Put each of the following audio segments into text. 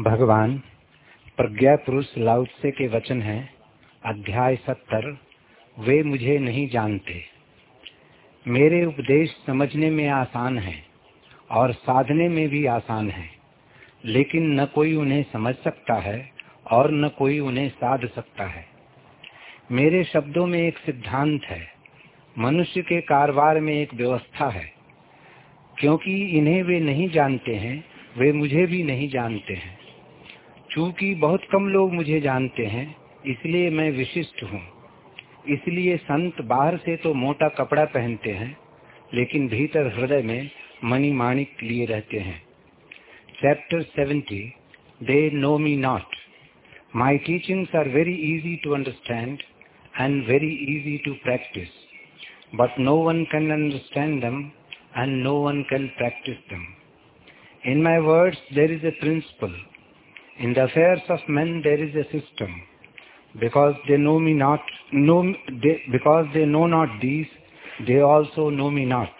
भगवान, प्रज्ञा पुरुष लाउत्से के वचन हैं, अध्याय सत्तर, वे मुझे नहीं जानते। मेरे उपदेश समझने में आसान है और साधने में भी आसान है, लेकिन न कोई उन्हें समझ सकता है और न कोई उन्हें साध सकता है। मेरे शब्दों में एक सिद्धांत है, मनुष्य के कारवार में एक व्यवस्था है। क्योंकि इन्हें वे नहीं जानते हैं, वे मुझे भी नहीं जानते हैं। चूँकि बहुत कम लोग मुझे जानते हैं, इसलिए मैं विशिष्ट हूँ। इसलिए संत बाहर से तो मोटा कपड़ा पहनते हैं, लेकिन भीतर हृदय में मणि माणिक लिए रहते हैं। Chapter seventy they know me not my teachings are very easy to understand and very easy to practice but no one can understand them and no one can practice them in my words there is a principle. In the affairs of men there is a system. Because they know me not, know, they, because they know not these, they also know me not.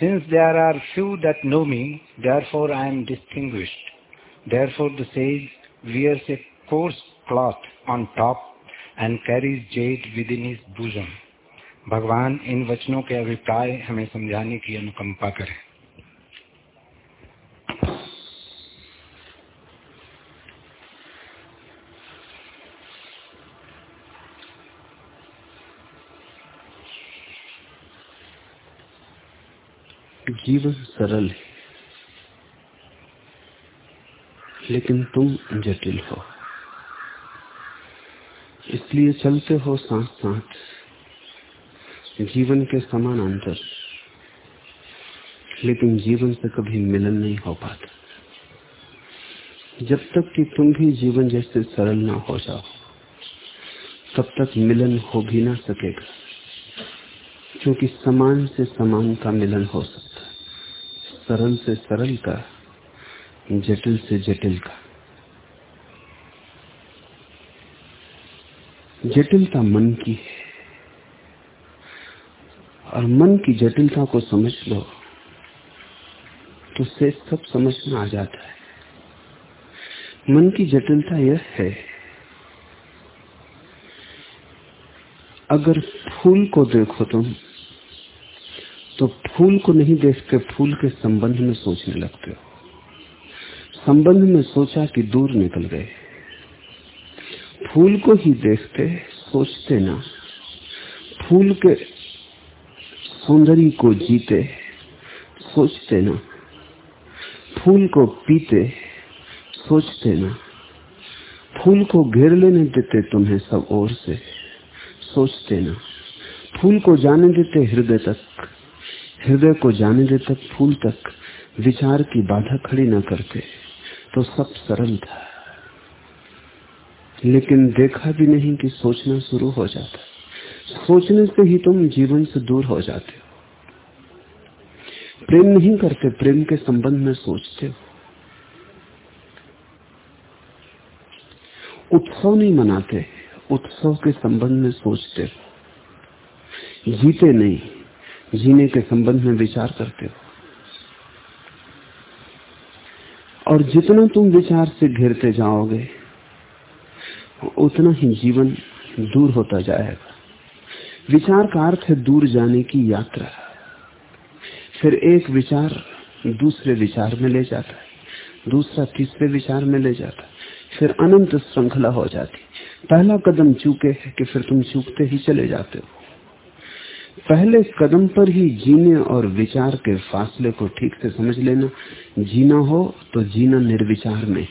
Since there are few that know me, therefore I am distinguished. Therefore the sage wears a coarse cloth on top and carries jade within his bosom. भगवान इन वचनों के अभिप्राय हमें समझाने की अनुकंपा करें जीवन सरल है। लेकिन तुम जटिल हो। इसलिए चलते हो साथ साथ जीवन के समान अंतर। लेकिन जीवन से कभी मिलन नहीं हो पाता। जब तक कि तुम भी जीवन जैसे सरल ना हो जाओ, तब तक मिलन हो भी ना सकेगा, क्योंकि समान से समान का मिलन हो सकता सरल से सरल का, जटिल से जटिल का। जटिलता मन की है। और मन की जटिलता को समझ लो तो से सब समझ में आ जाता है। मन की जटिलता यह है, अगर फूल को देखो तुम तो फूल को नहीं देखते फूल के संबंध में सोचने लगते हो। संबंध में सोचा कि दूर निकल गए। फूल को ही देखते, सोचते ना। फूल के सौंदर्य को जीते, सोचते ना। फूल को पीते, सोचते ना। फूल को घेर लेने देते तुम्हें सब ओर से, सोचते ना। फूल को जाने देते हृदय तक। हृदय को जाने देते फूल तक विचार की बाधा खड़ी ना करते तो सब सरल था। लेकिन देखा भी नहीं कि सोचना शुरू हो जाता। सोचने से ही तुम जीवन से दूर हो जाते हो। प्रेम नहीं करते, प्रेम के संबंध में सोचते हो। उत्सव नहीं मनाते, उत्सव के संबंध में सोचते हो। जीते नहीं जीने के संबंध में विचार करते हो। और जितना तुम विचार से घिरते जाओगे, उतना ही जीवन दूर होता जाएगा। विचार का अर्थ है दूर जाने की यात्रा। फिर एक विचार दूसरे विचार में ले जाता है, दूसरा तीसरे विचार में ले जाता है, फिर अनंत श्रृंखला हो जाती पहला कदम चूके है कि फिर तुम चूकते ही चले जाते हो। पहले कदम पर ही जीने और विचार के फासले को ठीक से समझ लेना। जीना हो तो जीना निर्विचार में।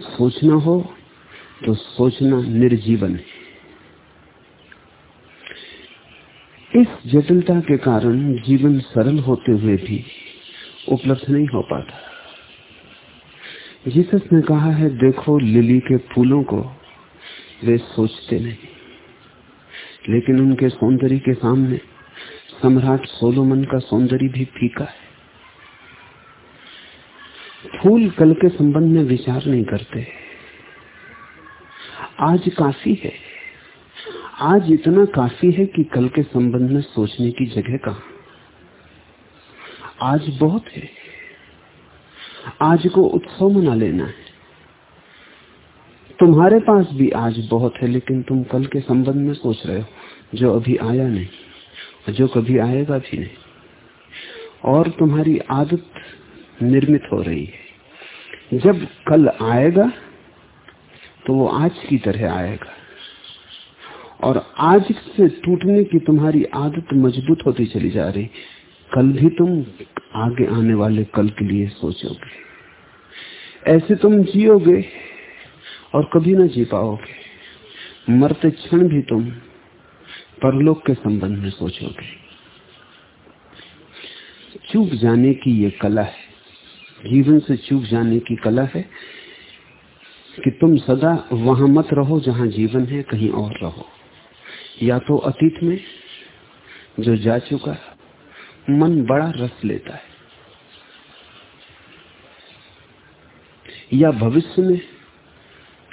सोचना हो तो सोचना निर्जीवन। है इस जटिलता के कारण जीवन सरल होते हुए भी उपलब्ध नहीं हो पाता। जीसस ने कहा है, देखो, लिली के फूलों को वे सोचते नहीं। लेकिन उनके सौंदर्य के सामने सम्राट सोलोमन का सौंदर्य भी फीका है। फूल कल के संबंध में विचार नहीं करते। आज काफ़ी है। आज इतना काफ़ी है कि कल के संबंध में सोचने की जगह कहा? आज बहुत है। आज को उत्सव मना लेना है। तुम्हारे पास भी आज बहुत है, लेकिन तुम कल के संबंध में सोच रहे हो। जो अभी आया नहीं, और जो कभी आएगा भी नहीं। और तुम्हारी आदत निर्मित हो रही है। जब कल आएगा तो वो आज की तरह आएगा। और आज से टूटने की तुम्हारी आदत मज़बूत होती चली जा रही। कल भी तुम आगे आने वाले कल के लिए सोचोगे। ऐसे तुम जियोगे और कभी ना जी पाओगे। मरते क्षण भी तुम परलोक के संबंध में सोचोगे। चूक जाने की ये कला है। जीवन से चूक जाने की कला है कि तुम सदा वहाँ मत रहो जहाँ जीवन है, कहीं और रहो। या तो अतीत में, जो जा चुका, मन बड़ा रस लेता है। या भविष्य में,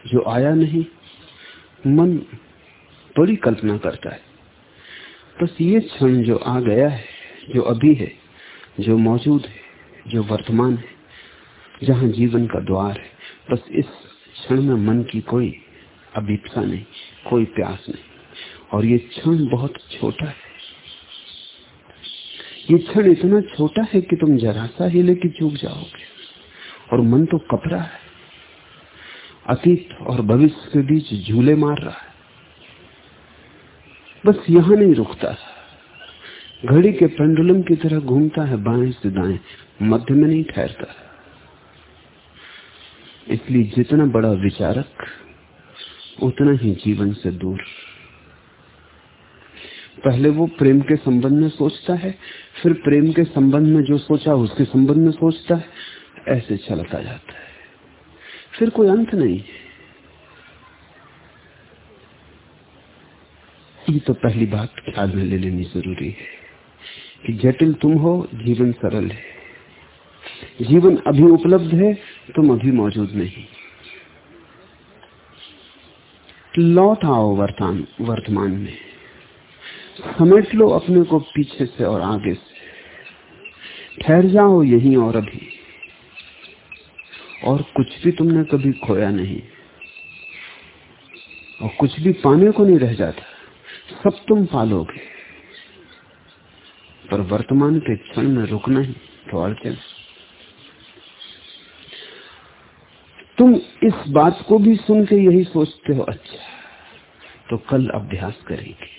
जो आया नहीं, मन बड़ी कल्पना करता है। बस ये क्षण जो आ गया है, जो अभी है, जो मौजूद है, जो वर्तमान है, जहाँ जीवन का द्वार है, बस इस क्षण में मन की कोई अभिप्सा नहीं, कोई प्यास नहीं। और ये क्षण बहुत छोटा है। ये क्षण इतना छोटा है कि तुम जरा सा ही लेके चूक जाओगे। और मन तो कपरा है। अतीत और भविष्य के बीच झूले मार रहा है। बस यहाँ नहीं रुकता। घड़ी के पेंडुलम की तरह घूमता है, बाएँ से दाएँ, मध्य में नहीं ठहरता। इसलिए जितना बड़ा विचारक, उतना ही जीवन से दूर। पहले वो प्रेम के संबंध में सोचता है, फिर प्रेम के संबंध में जो सोचा, उसके संबंध में सोचता है, ऐसे चलता जाता है। फिर कोई अंत नहीं ये तो पहली बात ख्याल में ले लेनी ज़रूरी है कि जटिल तुम हो, जीवन सरल है। जीवन अभी उपलब्ध है, तुम अभी मौजूद नहीं। लौट आओ वर्तमान वर्तमान में। समेट लो अपने को पीछे से और आगे से। ठहर जाओ यहीं और अभी। और कुछ भी तुमने कभी खोया नहीं। और कुछ भी पाने को नहीं रह जाता। सब तुम पालोगे। पर वर्तमान के क्षण में रुकना ही तो अड़चन तुम इस बात को भी सुन के यही सोचते हो अच्छा तो कल अभ्यास करेंगे।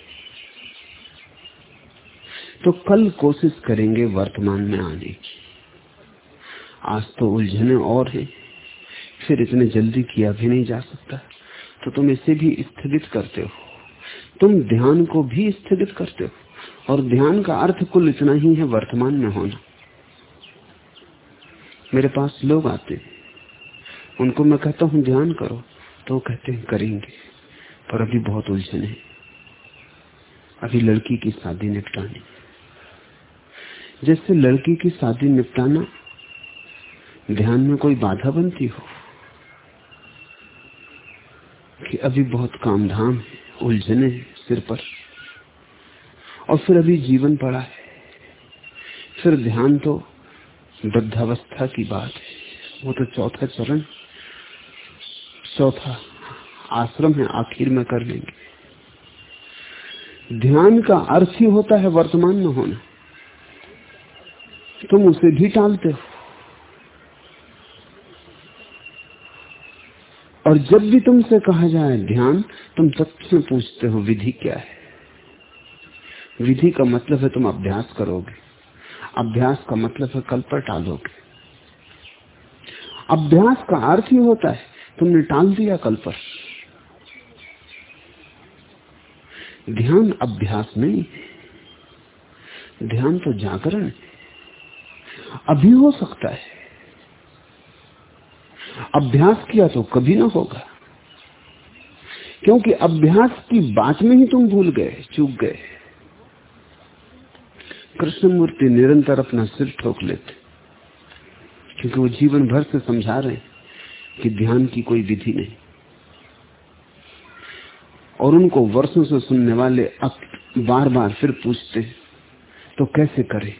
तो कल कोशिश करेंगे वर्तमान में आने की। आज तो उलझने और हैं, फिर इतने जल्दी किया भी नहीं जा सकता तो तुम इसे भी स्थगित करते हो। तुम ध्यान को भी स्थगित करते हो। और ध्यान का अर्थ कुल इतना ही है, वर्तमान में होना। मेरे पास लोग आते हैं। उनको मैं कहता हूँ, ध्यान करो। तो कहते हैं, करेंगे। पर अभी बहुत उलझन है। अभी लड़की की शादी निपटानी। जैसे लड़की की शादी निपटाना, ध्यान में कोई बाधा बनती हो कि अभी बहुत काम धाम है। उलझने सिर पर। और फिर अभी जीवन पड़ा है। फिर ध्यान तो वृद्धावस्था की बात है। वो तो चौथा चरण, चौथा आश्रम है, आखिर में कर लेंगे। ध्यान का अर्थ ही होता है वर्तमान में होना। तुम उसे भी टालते हो। और जब भी तुमसे कहा जाए ध्यान, तुम सबसे पूछते हो विधि क्या है? विधि का मतलब है तुम अभ्यास करोगे। अभ्यास का मतलब है कल पर टालोगे। अभ्यास का अर्थ ही होता है, तुमने टाल दिया कल पर। ध्यान अभ्यास नहीं, ध्यान तो जागरण अभी हो सकता है। अभ्यास किया तो कभी ना होगा। क्योंकि अभ्यास की बात में ही तुम भूल गए, चूक गए। कृष्णमूर्ति निरंतर अपना सिर ठोक लेते, क्योंकि वो जीवन भर से समझा रहे कि ध्यान की कोई विधि नहीं। और उनको वर्षों से सुनने वाले अब बार बार फिर पूछते तो कैसे करें?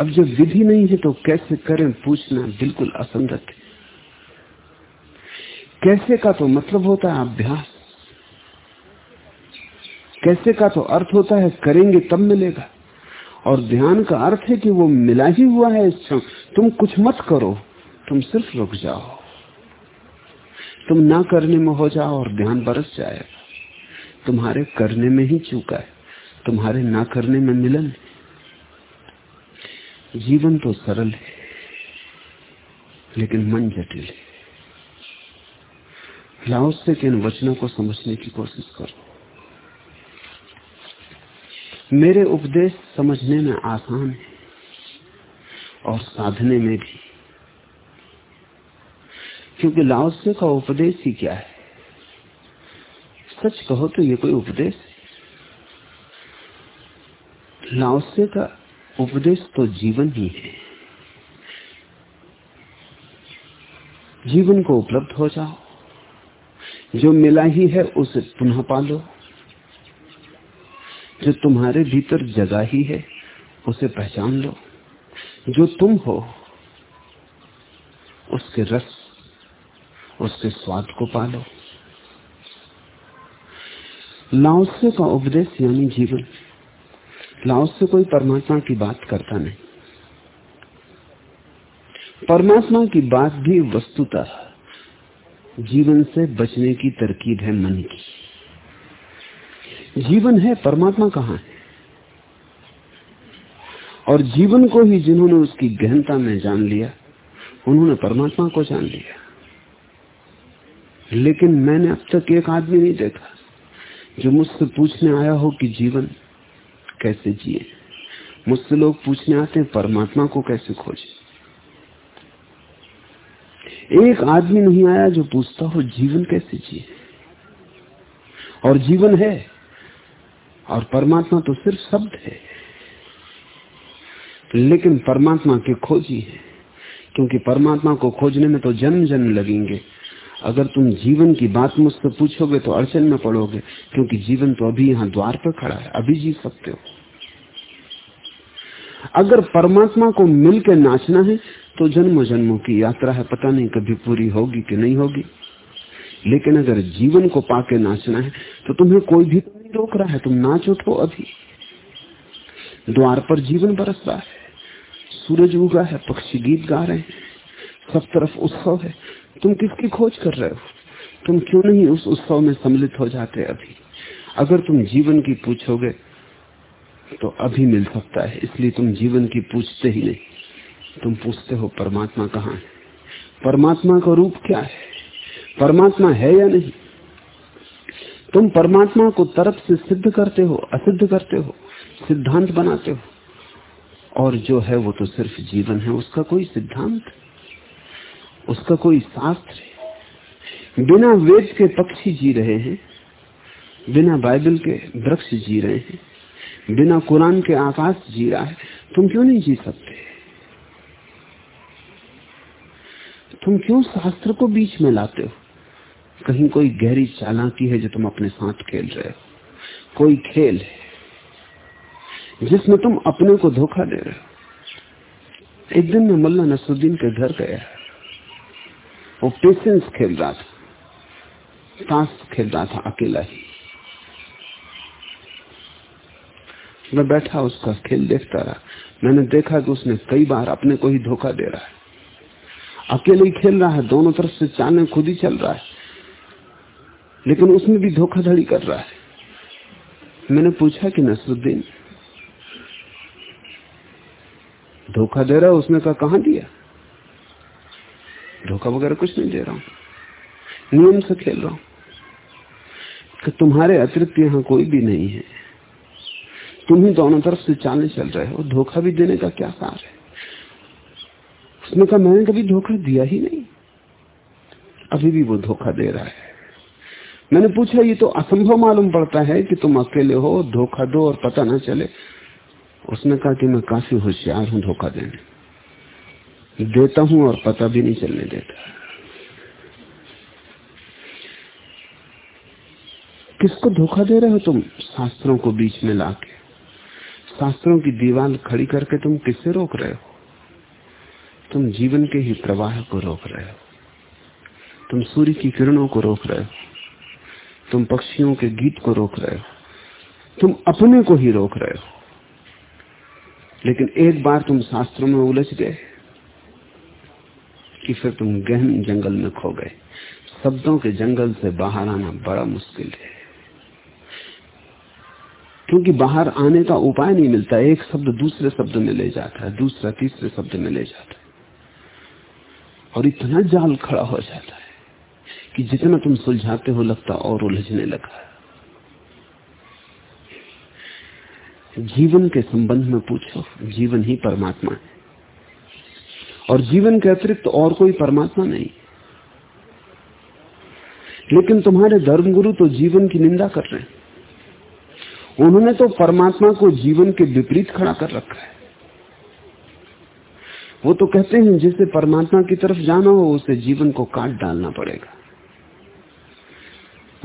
अब जब विधि नहीं है तो कैसे करें पूछना बिल्कुल असंगत है। कैसे का तो मतलब होता है अभ्यास। कैसे का तो अर्थ होता है करेंगे तब मिलेगा। और ध्यान का अर्थ है कि वो मिला ही हुआ है इस क्षण। तुम कुछ मत करो, तुम सिर्फ़ रुक जाओ। तुम ना करने में हो जाओ और ध्यान बरस जाएगा। तुम्हारे करने में ही चूका है। तुम्हारे ना करने में मिलन जीवन तो सरल है, लेकिन मन जटिल है। लाओस से इन वचनों को समझने की कोशिश करो। मेरे उपदेश समझने में आसान है और साधने में भी। क्योंकि लाओसे का उपदेश ही क्या है? सच कहो तो ये कोई उपदेश लाओसे का उपदेश तो जीवन ही है। जीवन को उपलब्ध हो जाओ। जो मिला ही है उसे पुनः पालो। जो तुम्हारे भीतर जगह ही है उसे पहचान लो। जो तुम हो, उसके रस, उसके स्वाद को पालो। लाओसे का उपदेश यानी जीवन। लाओस से कोई परमात्मा की बात करता नहीं। परमात्मा की बात भी वस्तुतः जीवन से बचने की तरकीब है मन की। जीवन है, परमात्मा कहाँ है? और जीवन को ही जिन्होंने उसकी गहनता में जान लिया, उन्होंने परमात्मा को जान लिया। लेकिन मैंने अब तक एक आदमी नहीं देखा जो मुझसे पूछने आया हो कि जीवन कैसे जिए? मुझसे लोग पूछने आते हैं, परमात्मा को कैसे खोजे? एक आदमी नहीं आया जो पूछता हो, जीवन कैसे जिए? और जीवन है, और परमात्मा तो सिर्फ़ शब्द है। लेकिन परमात्मा की खोजी है क्योंकि परमात्मा को खोजने में तो जन्म जन्म लगेंगे। अगर तुम जीवन की बात मुझसे पूछोगे तो अड़चन में पड़ोगे, क्योंकि जीवन तो अभी यहाँ द्वार पर खड़ा है, अभी जी सकते हो। अगर परमात्मा को मिलकर नाचना है तो जन्मों जन्मों की यात्रा है, पता नहीं कभी पूरी होगी कि नहीं होगी। लेकिन अगर जीवन को पाके नाचना है तो तुम्हें कोई भी तो नहीं रोक रहा है, तुम नाच उठो अभी। द्वार पर जीवन बरस रहा है, सूरज उगा है, पक्षी गीत गा रहे हैं, सब तरफ़ उत्सव है तुम किसकी खोज कर रहे हो? तुम क्यों नहीं उस उत्सव में सम्मिलित हो जाते अभी? अगर तुम जीवन की पूछोगे तो अभी मिल सकता है। इसलिए तुम जीवन की पूछते ही नहीं। तुम पूछते हो, परमात्मा कहाँ है? परमात्मा का रूप क्या है? परमात्मा है या नहीं? तुम परमात्मा को तरफ़ से सिद्ध करते हो, असिद्ध करते हो, सिद्धांत बनाते हो? और जो है वो तो सिर्फ़ जीवन है, उसका कोई सिद्धांत? उसका कोई शास्त्र है बिना वेद के पक्षी जी रहे हैं, बिना बाइबल के वृक्ष जी रहे हैं, बिना कुरान के आकाश जी रहा है, तुम क्यों नहीं जी सकते? तुम क्यों शास्त्र को बीच में लाते हो? कहीं कोई गहरी चालाकी है जो तुम अपने साथ खेल रहे हो? कोई खेल है जिसमें तुम अपने को धोखा दे रहे हो? एक दिन मैं मुल्ला नसरुद्दीन के घर गया। वो पेशेंस खेल रहा था। ताश खेल रहा था अकेला ही। मैं बैठा उसका खेल देखता रहा। मैंने देखा कि उसने कई बार अपने को ही धोखा दे रहा है। अकेले ही खेल रहा है, दोनों तरफ़ से चाने खुद ही चल रहा है। लेकिन उसमें भी धोखाधड़ी कर रहा है। मैंने पूछा कि नसरुद्दीन, धोखा दे रहा है, उसने कहा दिया? धोखा वगैरह कुछ नहीं दे रहा हूँ। नियम से खेल रहा हूँ कि तुम्हारे अतिरिक्त यहाँ कोई भी नहीं है। तुम ही दोनों तरफ़ से चालने चल रहे हो। धोखा भी देने का क्या सार है? उसने कहा, मैंने कभी धोखा दिया ही नहीं। अभी भी वो धोखा दे रहा है। मैंने पूछा, ये तो असंभव मालूम पड़ता है कि तुम अकेले हो, धोखा दो और पता ना चले। उसने कहा कि मैं काफ़ी होशियार हूँ धोखा देने। देता हूँ और पता भी नहीं चलने देता। किसको धोखा दे रहे हो तुम शास्त्रों को बीच में लाके? शास्त्रों की दीवार खड़ी करके तुम किससे रोक रहे हो? तुम जीवन के ही प्रवाह को रोक रहे हो। तुम सूर्य की किरणों को रोक रहे हो। तुम पक्षियों के गीत को रोक रहे हो। तुम अपने को ही रोक रहे हो। लेकिन एक बार तुम शास्त्रों में उलझ गए। कि फिर तुम गहन जंगल में खो गए। शब्दों के जंगल से बाहर आना बड़ा मुश्किल है। क्योंकि बाहर आने का उपाय नहीं मिलता। एक शब्द दूसरे शब्द में ले जाता है, दूसरा, तीसरे शब्द में ले जाता है। और इतना जाल खड़ा हो जाता है कि जितना तुम सुलझाते हो लगता और उलझने लगा। जीवन के संबंध में पूछो, जीवन ही परमात्मा है। और जीवन के अतिरिक्त तो और कोई परमात्मा नहीं। लेकिन तुम्हारे धर्मगुरु तो जीवन की निंदा कर रहे हैं। उन्होंने तो परमात्मा को जीवन के विपरीत खड़ा कर रखा है। वो तो कहते हैं, जिसे परमात्मा की तरफ़ जाना हो, उसे जीवन को काट डालना पड़ेगा।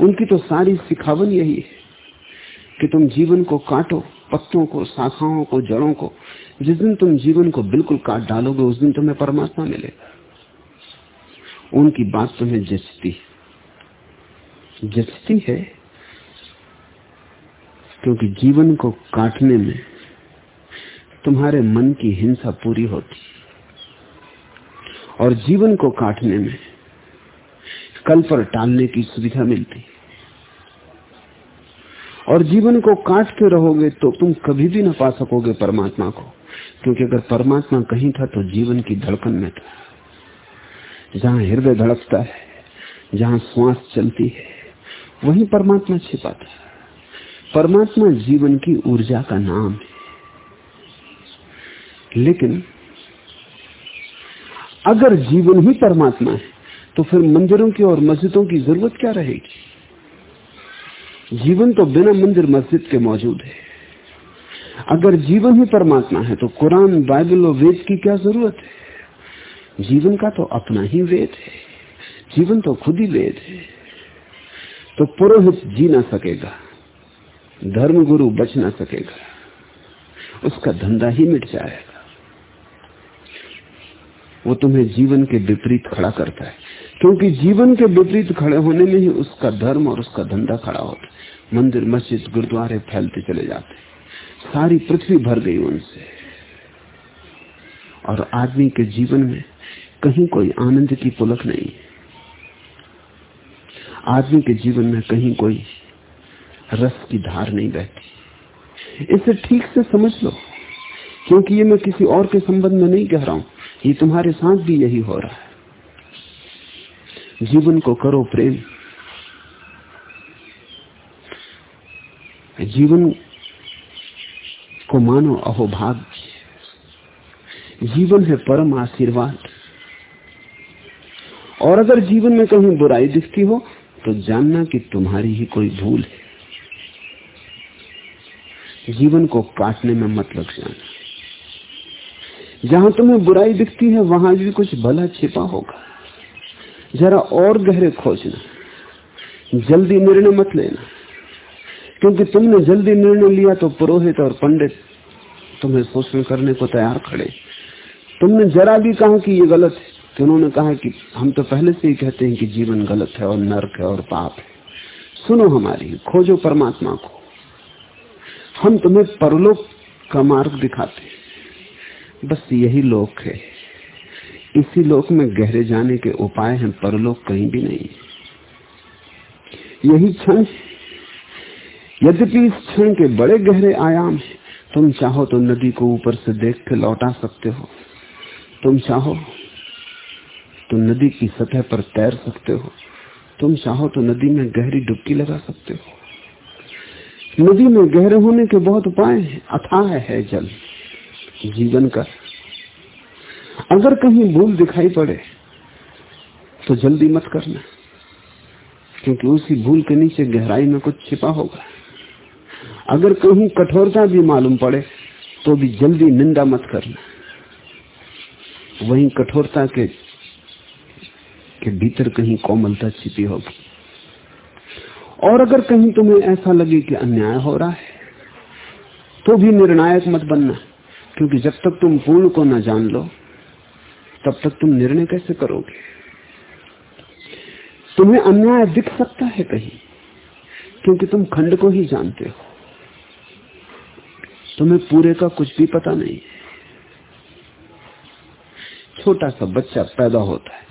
उनकी तो सारी सिखावन यही है कि तुम जीवन को काटो, पत्तों को, शाखाओं को, जड़ों को जिस दिन तुम जीवन को बिल्कुल काट डालोगे, उस दिन तुम्हें परमात्मा मिलेगा उनकी बात तुम्हें जचती जचती है क्योंकि जीवन को काटने में तुम्हारे मन की हिंसा पूरी होती और जीवन को काटने में कल पर टालने की सुविधा मिलती और जीवन को काट के रहोगे तो तुम कभी भी ना पा सकोगे परमात्मा को। क्योंकि अगर परमात्मा कहीं था तो जीवन की धड़कन में था। जहाँ हृदय धड़कता है, जहाँ श्वास चलती है, वहीं परमात्मा छिपा था। परमात्मा जीवन की ऊर्जा का नाम है। लेकिन अगर जीवन ही परमात्मा है तो फिर मंदिरों की और मस्जिदों की ज़रूरत क्या रहेगी? जीवन तो बिना मंदिर मस्जिद के मौजूद है। अगर जीवन ही परमात्मा है तो कुरान, बाइबल और वेद की क्या ज़रूरत है? जीवन का तो अपना ही वेद है। जीवन तो खुद ही वेद है। तो पुरोहित जी ना सकेगा धर्म गुरु बच ना सकेगा, उसका धंधा ही मिट जाएगा। वो तुम्हें जीवन के विपरीत खड़ा करता है। क्योंकि जीवन के विपरीत खड़े होने में ही उसका धर्म और उसका धंधा खड़ा होता है। मंदिर, मस्जिद, गुरुद्वारे फैलते चले जाते सारी पृथ्वी भर गई उनसे। और आदमी के जीवन में कहीं कोई आनंद की पुलक नहीं। आदमी के जीवन में कहीं कोई रस की धार नहीं बहती। इसे ठीक से समझ लो, क्योंकि ये मैं किसी और के संबंध में नहीं कह रहा हूँ। ये तुम्हारे साथ भी यही हो रहा है। जीवन को करो प्रेम। जीवन को मानो अहोभाग्य जीवन है परम आशीर्वाद। और अगर जीवन में कहीं बुराई दिखती हो तो जानना कि तुम्हारी ही कोई भूल है। जीवन को काटने में मत लग जाना। जहाँ तुम्हें बुराई दिखती है, वहाँ भी कुछ भला छिपा होगा। जरा और गहरे खोजना। जल्दी निर्णय मत लेना। क्योंकि तुमने जल्दी निर्णय लिया तो पुरोहित और पंडित तुम्हें शोषण करने को तैयार खड़े। तुमने जरा भी कहा कि ये गलत है तो उन्होंने कहा कि हम तो पहले से ही कहते हैं कि जीवन गलत है और नर्क है और पाप है। सुनो हमारी, खोजो परमात्मा को। हम तुम्हें परलोक का मार्ग दिखाते हैं। बस यही लोक है। इसी लोक में गहरे जाने के उपाय हैं, परलोक कहीं भी नहीं यही क्षण यद्यपि इस क्षण के बड़े गहरे आयाम है, तुम चाहो तो नदी को ऊपर से देख के लौटा सकते हो। तुम चाहो तो नदी की सतह पर तैर सकते हो। तुम चाहो तो नदी में गहरी डुबकी लगा सकते हो। नदी में गहरे होने के बहुत उपाय हैं। अथाह है जल, जीवन का। अगर कहीं भूल दिखाई पड़े तो जल्दी मत करना, क्योंकि उसी भूल के नीचे गहराई में कुछ छिपा होगा। अगर कहीं कठोरता भी मालूम पड़े तो भी जल्दी निंदा मत करना। वहीं कठोरता के के भीतर कहीं कोमलता छिपी होगी। और अगर कहीं तुम्हें ऐसा लगे कि अन्याय हो रहा है तो भी निर्णायक मत बनना, क्योंकि जब तक तुम पूर्ण को न जान लो, तब तक तुम निर्णय कैसे करोगे? तुम्हें अन्याय दिख सकता है कहीं, क्योंकि तुम खंड को ही जानते हो। तुम्हें पूरे का कुछ भी पता नहीं है। छोटा सा बच्चा पैदा होता है।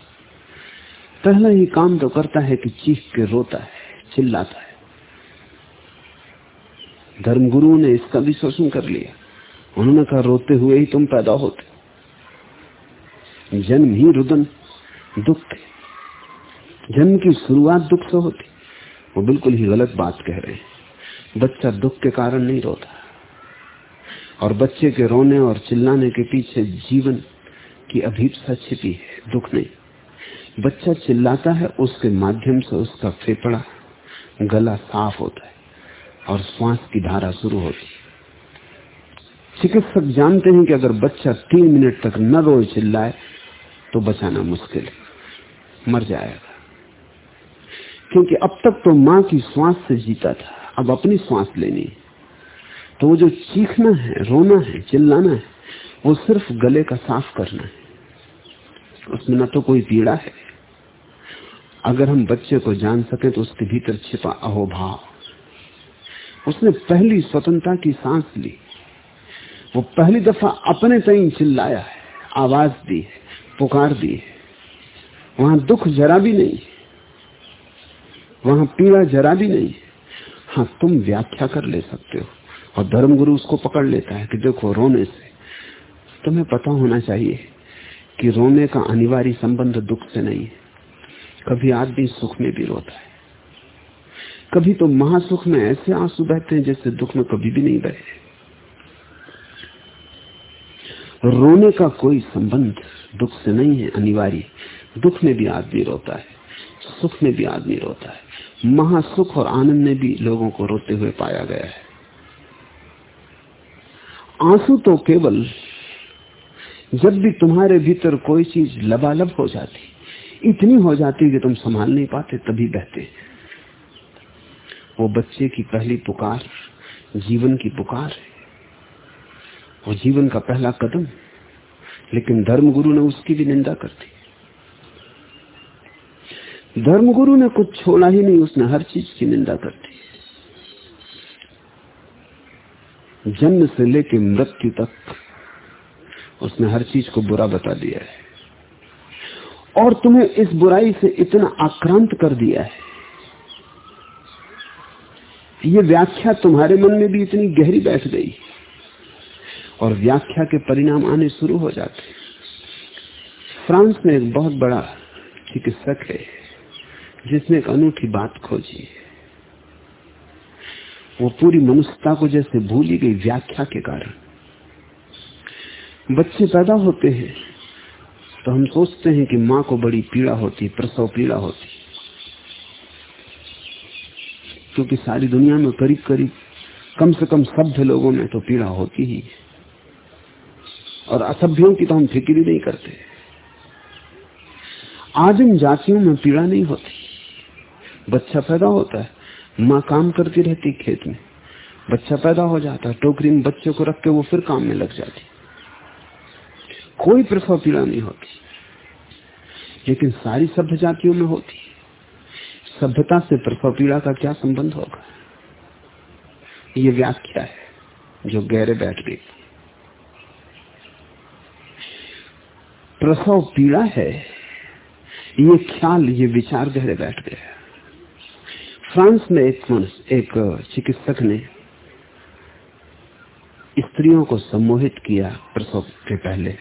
पहला ही काम तो करता है कि चीख के रोता है, चिल्लाता है। धर्मगुरु ने इसका भी शोषण कर लिया। उन्होंने कहा, रोते हुए ही तुम पैदा होते जन्म ही रुदन, दुख जन्म की शुरुआत दुख से होती। वो बिल्कुल ही गलत बात कह रहे हैं। बच्चा दुख के कारण नहीं रोता। और बच्चे के रोने और चिल्लाने के पीछे जीवन की अभीपसा छिपी है, दुख नहीं। बच्चा चिल्लाता है, उसके माध्यम से उसका फेफड़ा, गला साफ़ होता है और श्वास की धारा शुरू होती है। चिकित्सक जानते हैं कि अगर बच्चा तीन मिनट तक न रोए, चिल्लाए तो बचाना मुश्किल है। मर जाएगा। क्योंकि अब तक तो माँ की श्वास से जीता था, अब अपनी श्वास लेनी तो वो जो चीखना है, रोना है, चिल्लाना है, वो सिर्फ़ गले का साफ़ करना है। उसमें न तो कोई पीड़ा है। अगर हम बच्चे को जान सके तो उसके भीतर छिपा अहोभाव। उसने पहली स्वतंत्रता की सांस ली। वो पहली दफ़ा अपने तई चिल्लाया है, आवाज़ दी है, पुकार दी है। वहाँ दुख जरा भी नहीं वहाँ पीड़ा जरा भी नहीं हाँ तुम व्याख्या कर ले सकते हो। और धर्मगुरु उसको पकड़ लेता है कि देखो रोने से। तुम्हें पता होना चाहिए कि रोने का अनिवार्य संबंध दुख से नहीं है। कभी आदमी सुख में भी रोता है। कभी तो महासुख में ऐसे आँसू बहते हैं जैसे दुख में कभी भी नहीं बहे। रोने का कोई संबंध दुख से नहीं है, अनिवार्य। दुख में भी आदमी रोता है, सुख में भी आदमी रोता है। महासुख और आनंद में भी लोगों को रोते हुए पाया गया है। आँसू तो केवल जब भी तुम्हारे भीतर कोई चीज़ लबालब हो जाती, इतनी हो जाती कि तुम संभाल नहीं पाते, तभी बहते। वो बच्चे की पहली पुकार, जीवन की पुकार है। वो जीवन का पहला कदम, लेकिन धर्मगुरु ने उसकी भी निंदा कर दी। धर्मगुरु ने कुछ छोड़ा ही नहीं, उसने हर चीज़ की निंदा कर दी। जन्म से लेकर मृत्यु तक उसने हर चीज़ को बुरा बता दिया है। और तुम्हें इस बुराई से इतना आक्रांत कर दिया है। ये व्याख्या तुम्हारे मन में भी इतनी गहरी बैठ गई। और व्याख्या के परिणाम आने शुरू हो जाते फ्रांस में एक बहुत बड़ा चिकित्सक है, जिसने एक अनूठी बात खोजी वो पूरी मनुष्यता को जैसे भूली गई व्याख्या के कारण। बच्चे पैदा होते हैं तो हम सोचते हैं कि माँ को बड़ी पीड़ा होती, प्रसव पीड़ा होती। क्योंकि सारी दुनिया में करीब करीब कम से कम सभ्य लोगों में तो पीड़ा होती ही और असभ्यों की तो हम फ़िक्र ही नहीं करते। आदिम जातियों में पीड़ा नहीं होती। बच्चा पैदा होता है माँ काम करती रहती खेत में। बच्चा पैदा हो जाता, टोकरी में बच्चे को रख के वो फिर काम में लग जाती। कोई प्रसव पीड़ा नहीं होती। लेकिन सारी सभ्य जातियों में होती। सभ्यता से प्रसव पीड़ा का क्या संबंध होगा? ये व्याख्या है, जो गहरे बैठ गई। प्रसव पीड़ा है। ये ख्याल, ये विचार गहरे बैठ गया फ्रांस में एक एक चिकित्सक ने स्त्रियों को सम्मोहित किया प्रसव के पहले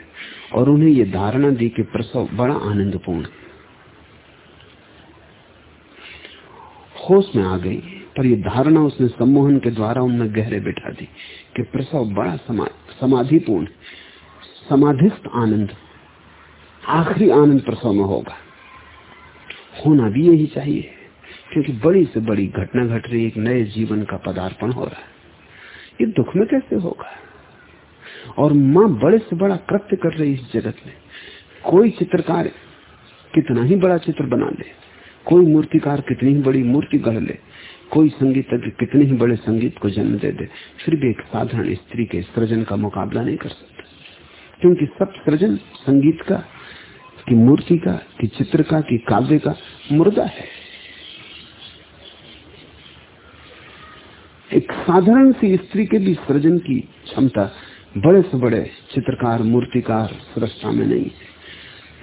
और उन्हें ये धारणा दी कि प्रसव बड़ा आनंदपूर्ण होश में आ गई पर यह धारणा उसने सम्मोहन के द्वारा उनमें गहरे बैठा दी कि प्रसव बड़ा समा, समाधिपूर्ण समाधिस्थ आनंद आखिरी आनंद प्रसव में होगा। होना भी यही चाहिए। क्योंकि बड़ी से बड़ी घटना घट रही एक नए जीवन का पदार्पण हो रहा है। ये दुख में कैसे होगा? और माँ बड़े से बड़ा कृत्य कर रही इस जगत में। कोई चित्रकार कितना ही बड़ा चित्र बना ले, कोई मूर्तिकार कितनी ही बड़ी मूर्ति गढ़ ले, कोई संगीतज्ञ कितने ही बड़े संगीत को जन्म दे दे, फिर भी एक साधारण स्त्री के सृजन का मुकाबला नहीं कर सकता। क्योंकि सब सृजन संगीत का, कि मूर्ति का, कि चित्र का, कि काव्य का मुर्दा है। एक साधारण सी स्त्री के भी सृजन की क्षमता बड़े से बड़े चित्रकार, मूर्तिकार सृष्टा में नहीं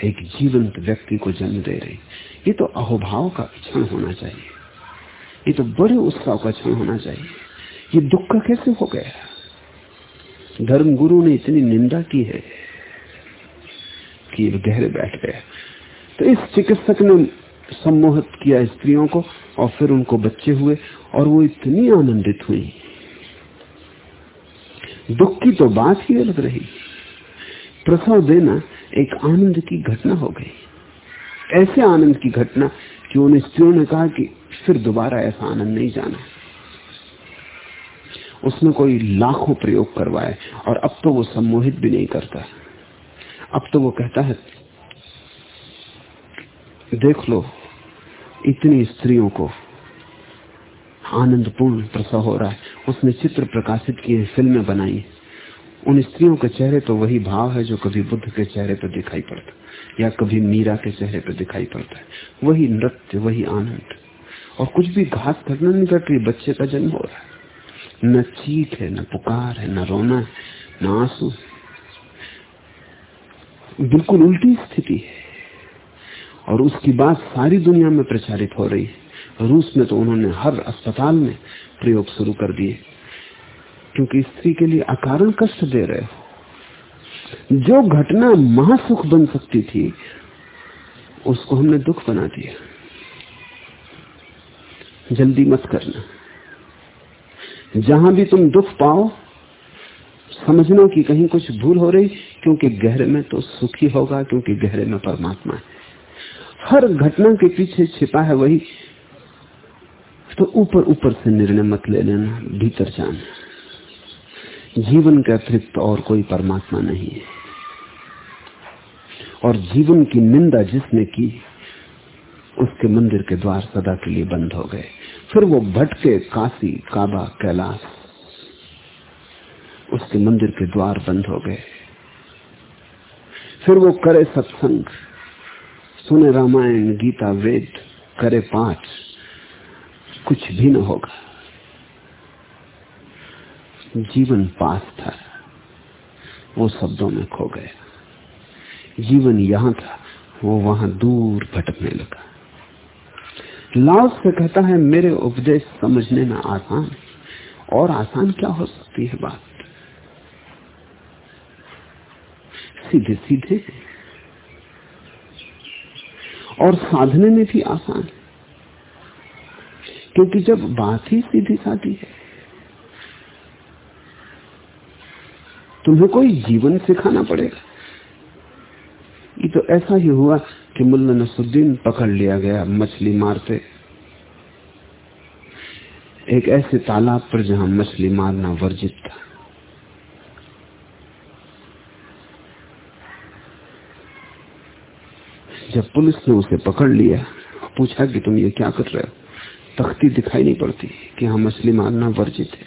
एक जीवंत व्यक्ति को जन्म दे रही ये तो अहोभाव का क्षण होना चाहिए। ये तो बड़े उत्साह का क्षण होना चाहिए। ये दुख कैसे हो गया? धर्म गुरु ने इतनी निंदा की है कि गहरे बैठ गया। तो इस चिकित्सक ने सम्मोहित किया स्त्रियों को और फिर उनको बच्चे हुए और वो इतनी आनंदित हुई। दुख की तो बात ही अलग रही। प्रसव देना एक आनंद की घटना हो गई। ऐसे आनंद की घटना कि उन स्त्रियों ने कहा कि फिर दोबारा ऐसा आनंद नहीं जाना। उसने कोई लाखों प्रयोग करवाए और अब तो वो सम्मोहित भी नहीं करता। अब तो वो कहता है, देख लो इतनी स्त्रियों को। आनंदपूर्ण प्रसव हो रहा है। उसने चित्र प्रकाशित किए, फ़िल्में बनाई। उन स्त्रियों के चेहरे तो वही भाव है जो कभी बुद्ध के चेहरे पर दिखाई पड़ता या कभी मीरा के चेहरे पर दिखाई पड़ता है। वही नृत्य, वही आनंद। और कुछ भी घास घटना नहीं घट रही बच्चे का जन्म हो रहा है। न चीख है, न पुकार है, न रोना है, न आँसू बिल्कुल उल्टी स्थिति है। और उसकी बात सारी दुनिया में प्रचारित हो रही है। रूस में तो उन्होंने हर अस्पताल में प्रयोग शुरू कर दिए। क्योंकि स्त्री के लिए अकारण कष्ट दे रहे हो। जो घटना महासुख बन सकती थी, उसको हमने दुख बना दिया। जल्दी मत करना। जहाँ भी तुम दुख पाओ, समझना कि कहीं कुछ भूल हो रही, क्योंकि गहरे में तो सुखी होगा, क्योंकि गहरे में परमात्मा है। हर घटना के पीछे छिपा है वही। तो ऊपर ऊपर से निर्णय मत ले लेना, भीतर जाना। जीवन के अतिरिक्त और कोई परमात्मा नहीं है। और जीवन की निंदा जिसने की, उसके मंदिर के द्वार सदा के लिए बंद हो गए। फिर वो भटके काशी, काबा, कैलाश, उसके मंदिर के द्वार बंद हो गए। फिर वो करे सत्संग। सुने रामायण, गीता, वेद, करे पाठ, कुछ भी न होगा। जीवन पास था, वो शब्दों में खो गया। जीवन यहाँ था, वो वहाँ दूर भटकने लगा। लाओस से कहता है, मेरे उपदेश समझने में आसान और आसान क्या हो सकती है बात? सीधे सीधे और साधने में भी आसान है। क्योंकि जब बात ही सीधी साधी है, तुम्हें कोई जीवन सिखाना पड़ेगा। ये तो ऐसा ही हुआ कि मुल्ला नसुद्दीन पकड़ लिया गया, मछली मारते। एक ऐसे तालाब पर जहाँ मछली मारना वर्जित था। जब पुलिस ने उसे पकड़ लिया, पूछा कि तुम ये क्या कर रहे हो? तख्ती दिखाई नहीं पड़ती कि हाँ मछली मारना वर्जित है।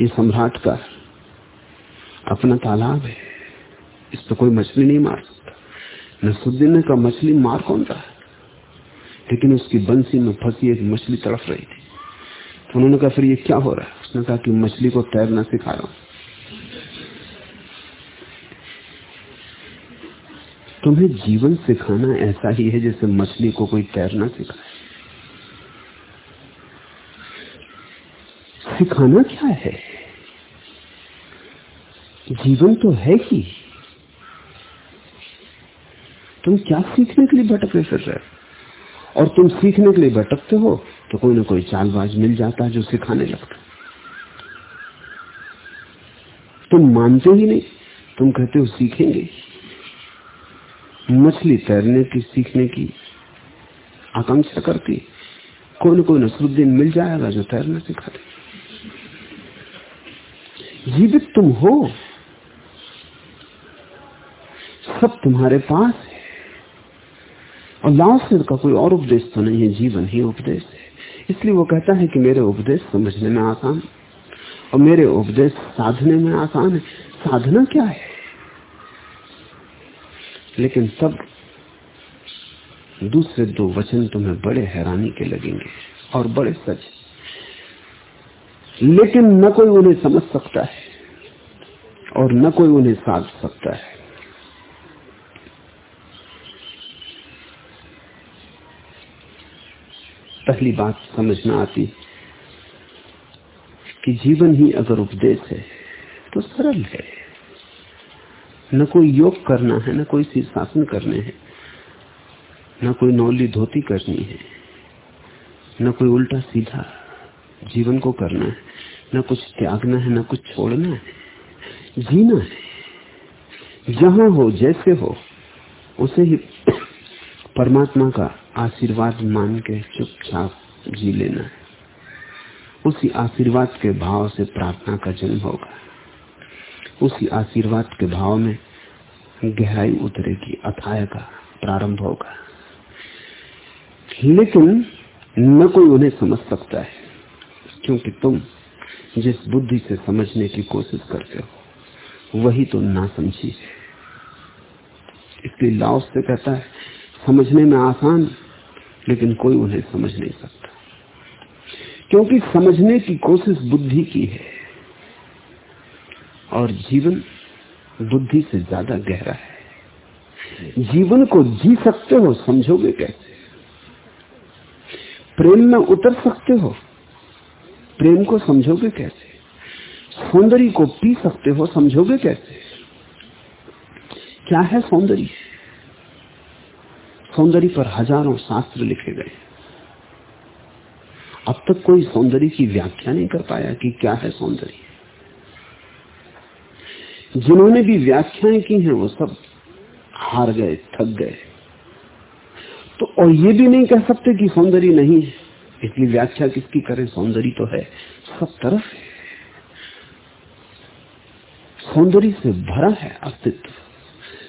ये सम्राट का अपना तालाब है। इस पर कोई मछली नहीं मार सकता। नसुद्दीन ने कहा मछली मार कौन रहा लेकिन उसकी बंसी में फंसी एक मछली तड़फ रही थी। तो उन्होंने कहा, फिर ये क्या हो रहा है? उसने कहा कि मछली को तैरना सिखा रहा हूँ। तुम्हें जीवन सिखाना ऐसा ही है जैसे मछली को कोई तैरना सिखाए सिखाना क्या है? जीवन तो है ही। तुम क्या सीखने के लिए भटक रहे फिर रहे और तुम सीखने के लिए भटकते हो तो कोई ना कोई चालबाज मिल जाता है जो सिखाने लगता तुम मानते ही नहीं, तुम कहते हो सीखेंगे। मछली तैरने की, सीखने की आकांक्षा करती कोई ना कोई नसरुद्दीन मिल जाएगा जो तैरना सिखा दे जीवित तुम हो। सब तुम्हारे पास है। और लाओसे का कोई और उपदेश तो नहीं है, जीवन ही उपदेश है। इसलिए वो कहता है कि मेरे उपदेश समझने में आसान और मेरे उपदेश साधने में आसान है। साधना क्या है? लेकिन सब दूसरे दो वचन तुम्हें बड़े हैरानी के लगेंगे और बड़े सच। लेकिन न कोई उन्हें समझ सकता है और न कोई उन्हें साध सकता है। पहली बात समझना आती कि जीवन ही अगर उपदेश है तो सरल है। न कोई योग करना है, न कोई शीर्षासन करने हैं, न कोई नौली धोती करनी है, न कोई उल्टा सीधा जीवन को करना है, न कुछ त्यागना है, न कुछ छोड़ना है, जीना है। जहाँ हो, जैसे हो, उसे ही परमात्मा का आशीर्वाद मान के चुपचाप जी लेना है। उसी आशीर्वाद के भाव से प्रार्थना का जन्म होगा। उसी आशीर्वाद के भाव में गहराई उतरेगी अथाय का प्रारंभ होगा। लेकिन न कोई उन्हें समझ सकता है, क्योंकि तुम जिस बुद्धि से समझने की कोशिश करते हो, वही तो ना समझी है। इसलिए लाओस से कहता है, समझने में आसान, लेकिन कोई उन्हें समझ नहीं सकता। क्योंकि समझने की कोशिश बुद्धि की है। और जीवन बुद्धि से ज़्यादा गहरा है। जीवन को जी सकते हो, समझोगे कैसे? प्रेम में उतर सकते हो, प्रेम को समझोगे कैसे? सौंदर्य को पी सकते हो, समझोगे कैसे? क्या है सौंदर्य? सौंदर्य पर हज़ारों शास्त्र लिखे गए अब तक कोई सौंदर्य की व्याख्या नहीं कर पाया कि क्या है सौंदर्य। जिन्होंने भी व्याख्याएँ की हैं, वो सब हार गए, थक गए। तो और ये भी नहीं कह सकते कि सौंदर्य नहीं है। इसलिए व्याख्या किसकी करें? सौंदर्य तो है। सब तरफ़ है। सौंदर्य से भरा है अस्तित्व।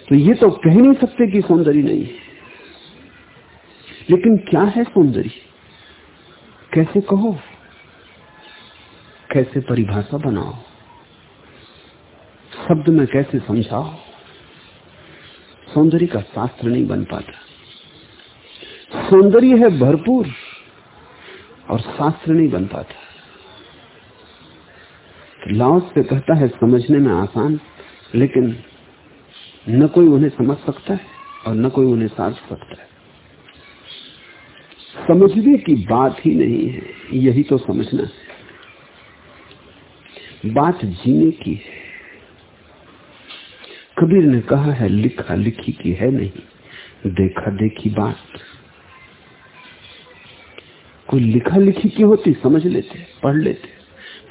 तो ये तो कह नहीं सकते कि सौंदर्य नहीं है। लेकिन क्या है सौंदर्य? कैसे कहो? कैसे परिभाषा बनाओ? शब्द में कैसे समझाओ सौंदर्य का शास्त्र नहीं बन पाता। सौंदर्य है भरपूर और शास्त्र नहीं बन पाता। तो लाओस से कहता है, समझने में आसान, लेकिन न कोई उन्हें समझ सकता है और न कोई उन्हें साझ सकता है। समझने की बात ही नहीं है, यही तो समझना है। बात जीने की है। कबीर ने कहा है, लिखा, लिखी की है नहीं। देखा, देखी बात। कोई लिखा, लिखी की होती, समझ लेते, पढ़ लेते,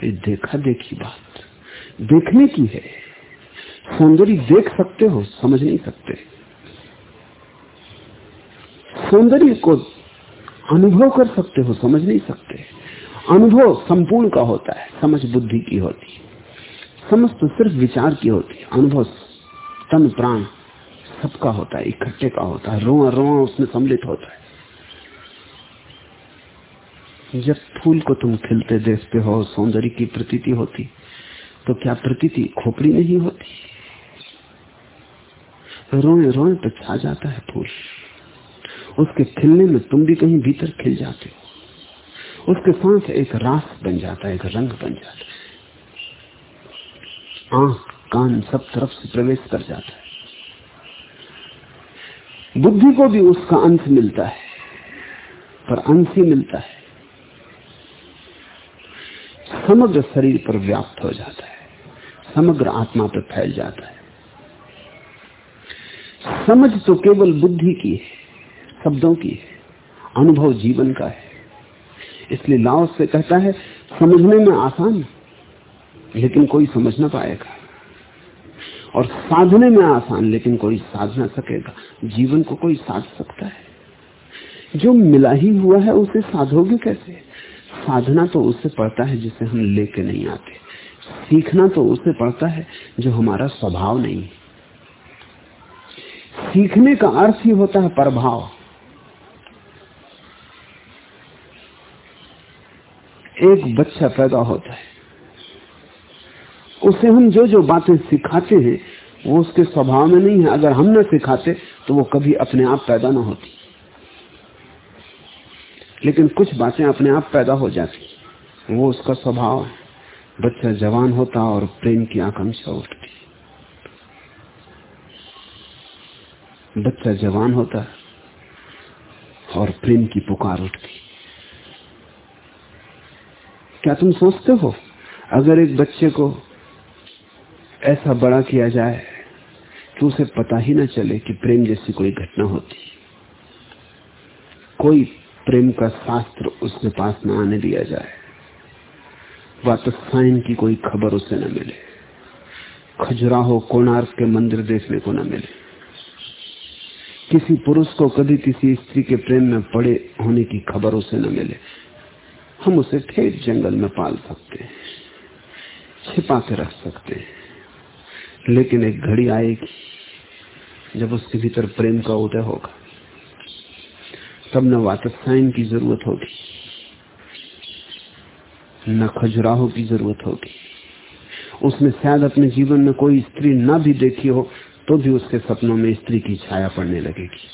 फिर देखा, देखी बात। देखने की है। सौंदर्य देख सकते हो, समझ नहीं सकते। सौंदर्य को अनुभव कर सकते हो, समझ नहीं सकते। अनुभव संपूर्ण का होता है, समझ बुद्धि की होती। है समझ तो सिर्फ़ विचार की होती है, अनुभव तन प्राण सबका होता है, इकट्ठे का होता है रोआ रोआ उसमें सम्मिलित होता है। जब फूल को तुम खिलते देखते हो, सौंदर्य की प्रतीति होती तो क्या प्रतीति खोपड़ी नहीं होती? रोए रोए तो छा जाता है फूल। उसके खिलने में तुम भी कहीं भीतर खिल जाते हो। उसके साथ एक रास बन जाता है, एक रंग बन जाता है। आँख कान सब तरफ़ से प्रवेश कर जाता है। बुद्धि को भी उसका अंश मिलता है, पर अंश ही मिलता है। समग्र शरीर पर व्याप्त हो जाता है, समग्र आत्मा पर फैल जाता है। समझ तो केवल बुद्धि की है, शब्दों की है, अनुभव जीवन का है। इसलिए लाओ से कहता है, समझने में आसान, लेकिन कोई समझ ना पाएगा। और साधने में आसान, लेकिन कोई साध ना सकेगा। जीवन को कोई साध सकता है। जो मिला ही हुआ है, उसे साधोगे कैसे? साधना तो उससे पड़ता है जिसे हम लेके नहीं आते। सीखना तो उससे पड़ता है जो हमारा स्वभाव नहीं सीखने का अर्थ ही होता है प्रभाव। एक बच्चा पैदा होता है। उसे हम जो जो बातें सिखाते हैं, वो उसके स्वभाव में नहीं है। अगर हम न सिखाते तो वो कभी अपने आप पैदा ना होती। लेकिन कुछ बातें अपने आप पैदा हो जाती। वो उसका स्वभाव है। बच्चा जवान होता और प्रेम की आकांक्षा उठती। बच्चा जवान होता और प्रेम की पुकार उठती। क्या तुम सोचते हो, अगर एक बच्चे को ऐसा बड़ा किया जाए कि उसे पता ही ना चले कि प्रेम जैसी कोई घटना होती। कोई प्रेम का शास्त्र उसके पास न आने दिया जाए। वातसाइन की कोई खबर उसे न मिले। खजुराहो कोणार्क के मंदिर देखने को न मिले। किसी पुरुष को कभी किसी स्त्री के प्रेम में पड़े होने की खबर उसे न मिले। हम उसे ठेठ जंगल में पाल सकते हैं छिपा के रख सकते हैं। लेकिन एक घड़ी आएगी, जब उसके भीतर प्रेम का उदय होगा। तब न वातसाइन की ज़रूरत होगी, न खजुराहो की ज़रूरत होगी। उसने शायद अपने जीवन में कोई स्त्री ना भी देखी हो तो भी उसके सपनों में स्त्री की छाया पड़ने लगेगी।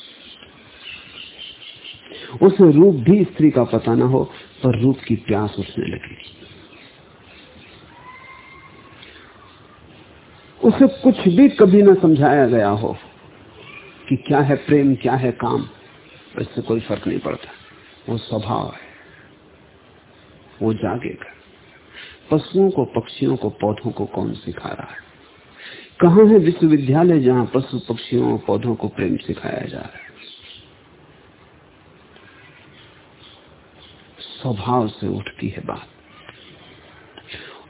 उसे रूप भी स्त्री का पता ना हो, पर रूप की प्यास उठने लगेगी। उसे कुछ भी कभी ना समझाया गया हो कि क्या है प्रेम, क्या है काम इससे कोई फ़र्क नहीं पड़ता। वो स्वभाव है। वो जागेगा। पशुओं को, पक्षियों को, पौधों को कौन सिखा रहा है? कहा है विश्वविद्यालय जहाँ पशु, पक्षियों और पौधों को प्रेम सिखाया जा रहा है? स्वभाव से उठती है बात।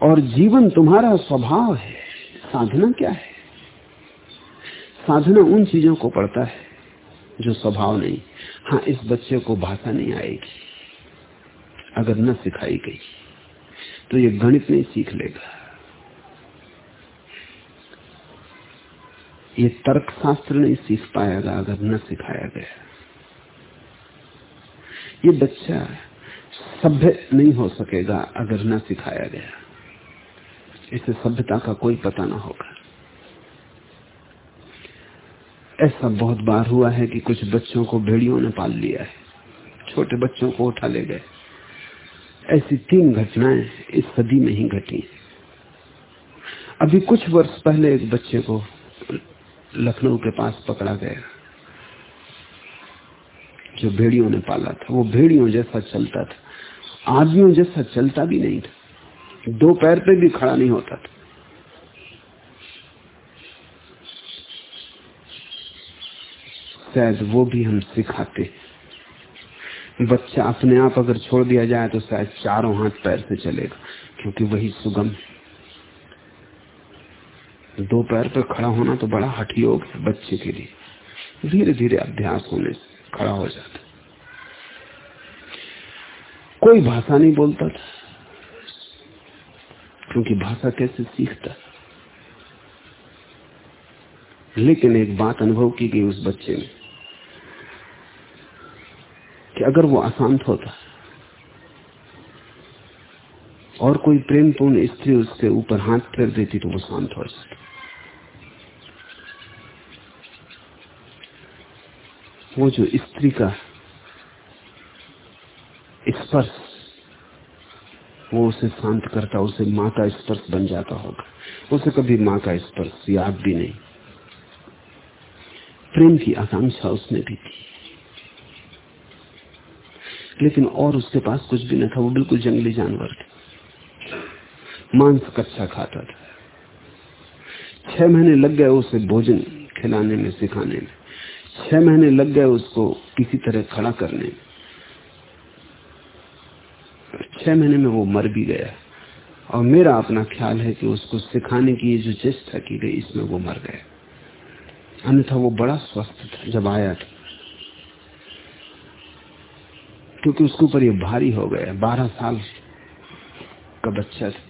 और जीवन तुम्हारा स्वभाव है। साधना क्या है? साधना उन चीज़ों को पढ़ता है जो स्वभाव नहीं। हाँ इस बच्चे को भाषा नहीं आएगी, अगर न सिखाई गई तो ये गणित नहीं सीख लेगा। ये तर्क शास्त्र नहीं सीख पाएगा, अगर न सिखाया गया। ये बच्चा सभ्य नहीं हो सकेगा, अगर न सिखाया गया। इसे सभ्यता का कोई पता ना होगा। ऐसा बहुत बार हुआ है कि कुछ बच्चों को भेड़ियों ने पाल लिया है। छोटे बच्चों को उठा ले गए। ऐसी तीन घटनाएँ इस सदी में ही घटी अभी कुछ वर्ष पहले एक बच्चे को लखनऊ के पास पकड़ा गया। जो भेड़ियों ने पाला था। वो भेड़ियों जैसा चलता था। आदमियों जैसा चलता भी नहीं था। दो पैर पे भी खड़ा नहीं होता था। शायद वो भी हम सिखाते। बच्चा अपने आप अगर छोड़ दिया जाए तो शायद चारों हाथ पैर से चलेगा, क्योंकि वही सुगम दो पैर पर खड़ा होना तो बड़ा हठयोग है बच्चे के लिए। धीरे धीरे अभ्यास होने से खड़ा हो जाता। कोई भाषा नहीं बोलता था। क्योंकि भाषा कैसे सीखता? लेकिन एक बात अनुभव की गई उस बच्चे में कि अगर वो अशांत होता और कोई प्रेमपूर्ण स्त्री उसके ऊपर हाथ फेर देती तो वो शांत हो जाता। वो जो स्त्री का स्पर्श वो उसे शांत करता, उसे माँ का स्पर्श बन जाता होगा। उसे कभी माँ का स्पर्श याद भी नहीं। प्रेम की आकांक्षा उसने भी थी। लेकिन और उसके पास कुछ भी न था, वो बिल्कुल जंगली जानवर थे। मांस कच्चा खाता था। छह महीने लग गए उसे भोजन खिलाने में, सिखाने में। छह महीने लग गए उसको किसी तरह खड़ा करने में। छह महीने में वो मर भी गया। और मेरा अपना ख्याल है कि उसको सिखाने की जो चेष्टा की गई, इसमें वो मर गया। अन्यथा वो बड़ा स्वस्थ था जब आया था। क्योंकि उसके ऊपर ये भारी हो गया। बारह साल का बच्चा था।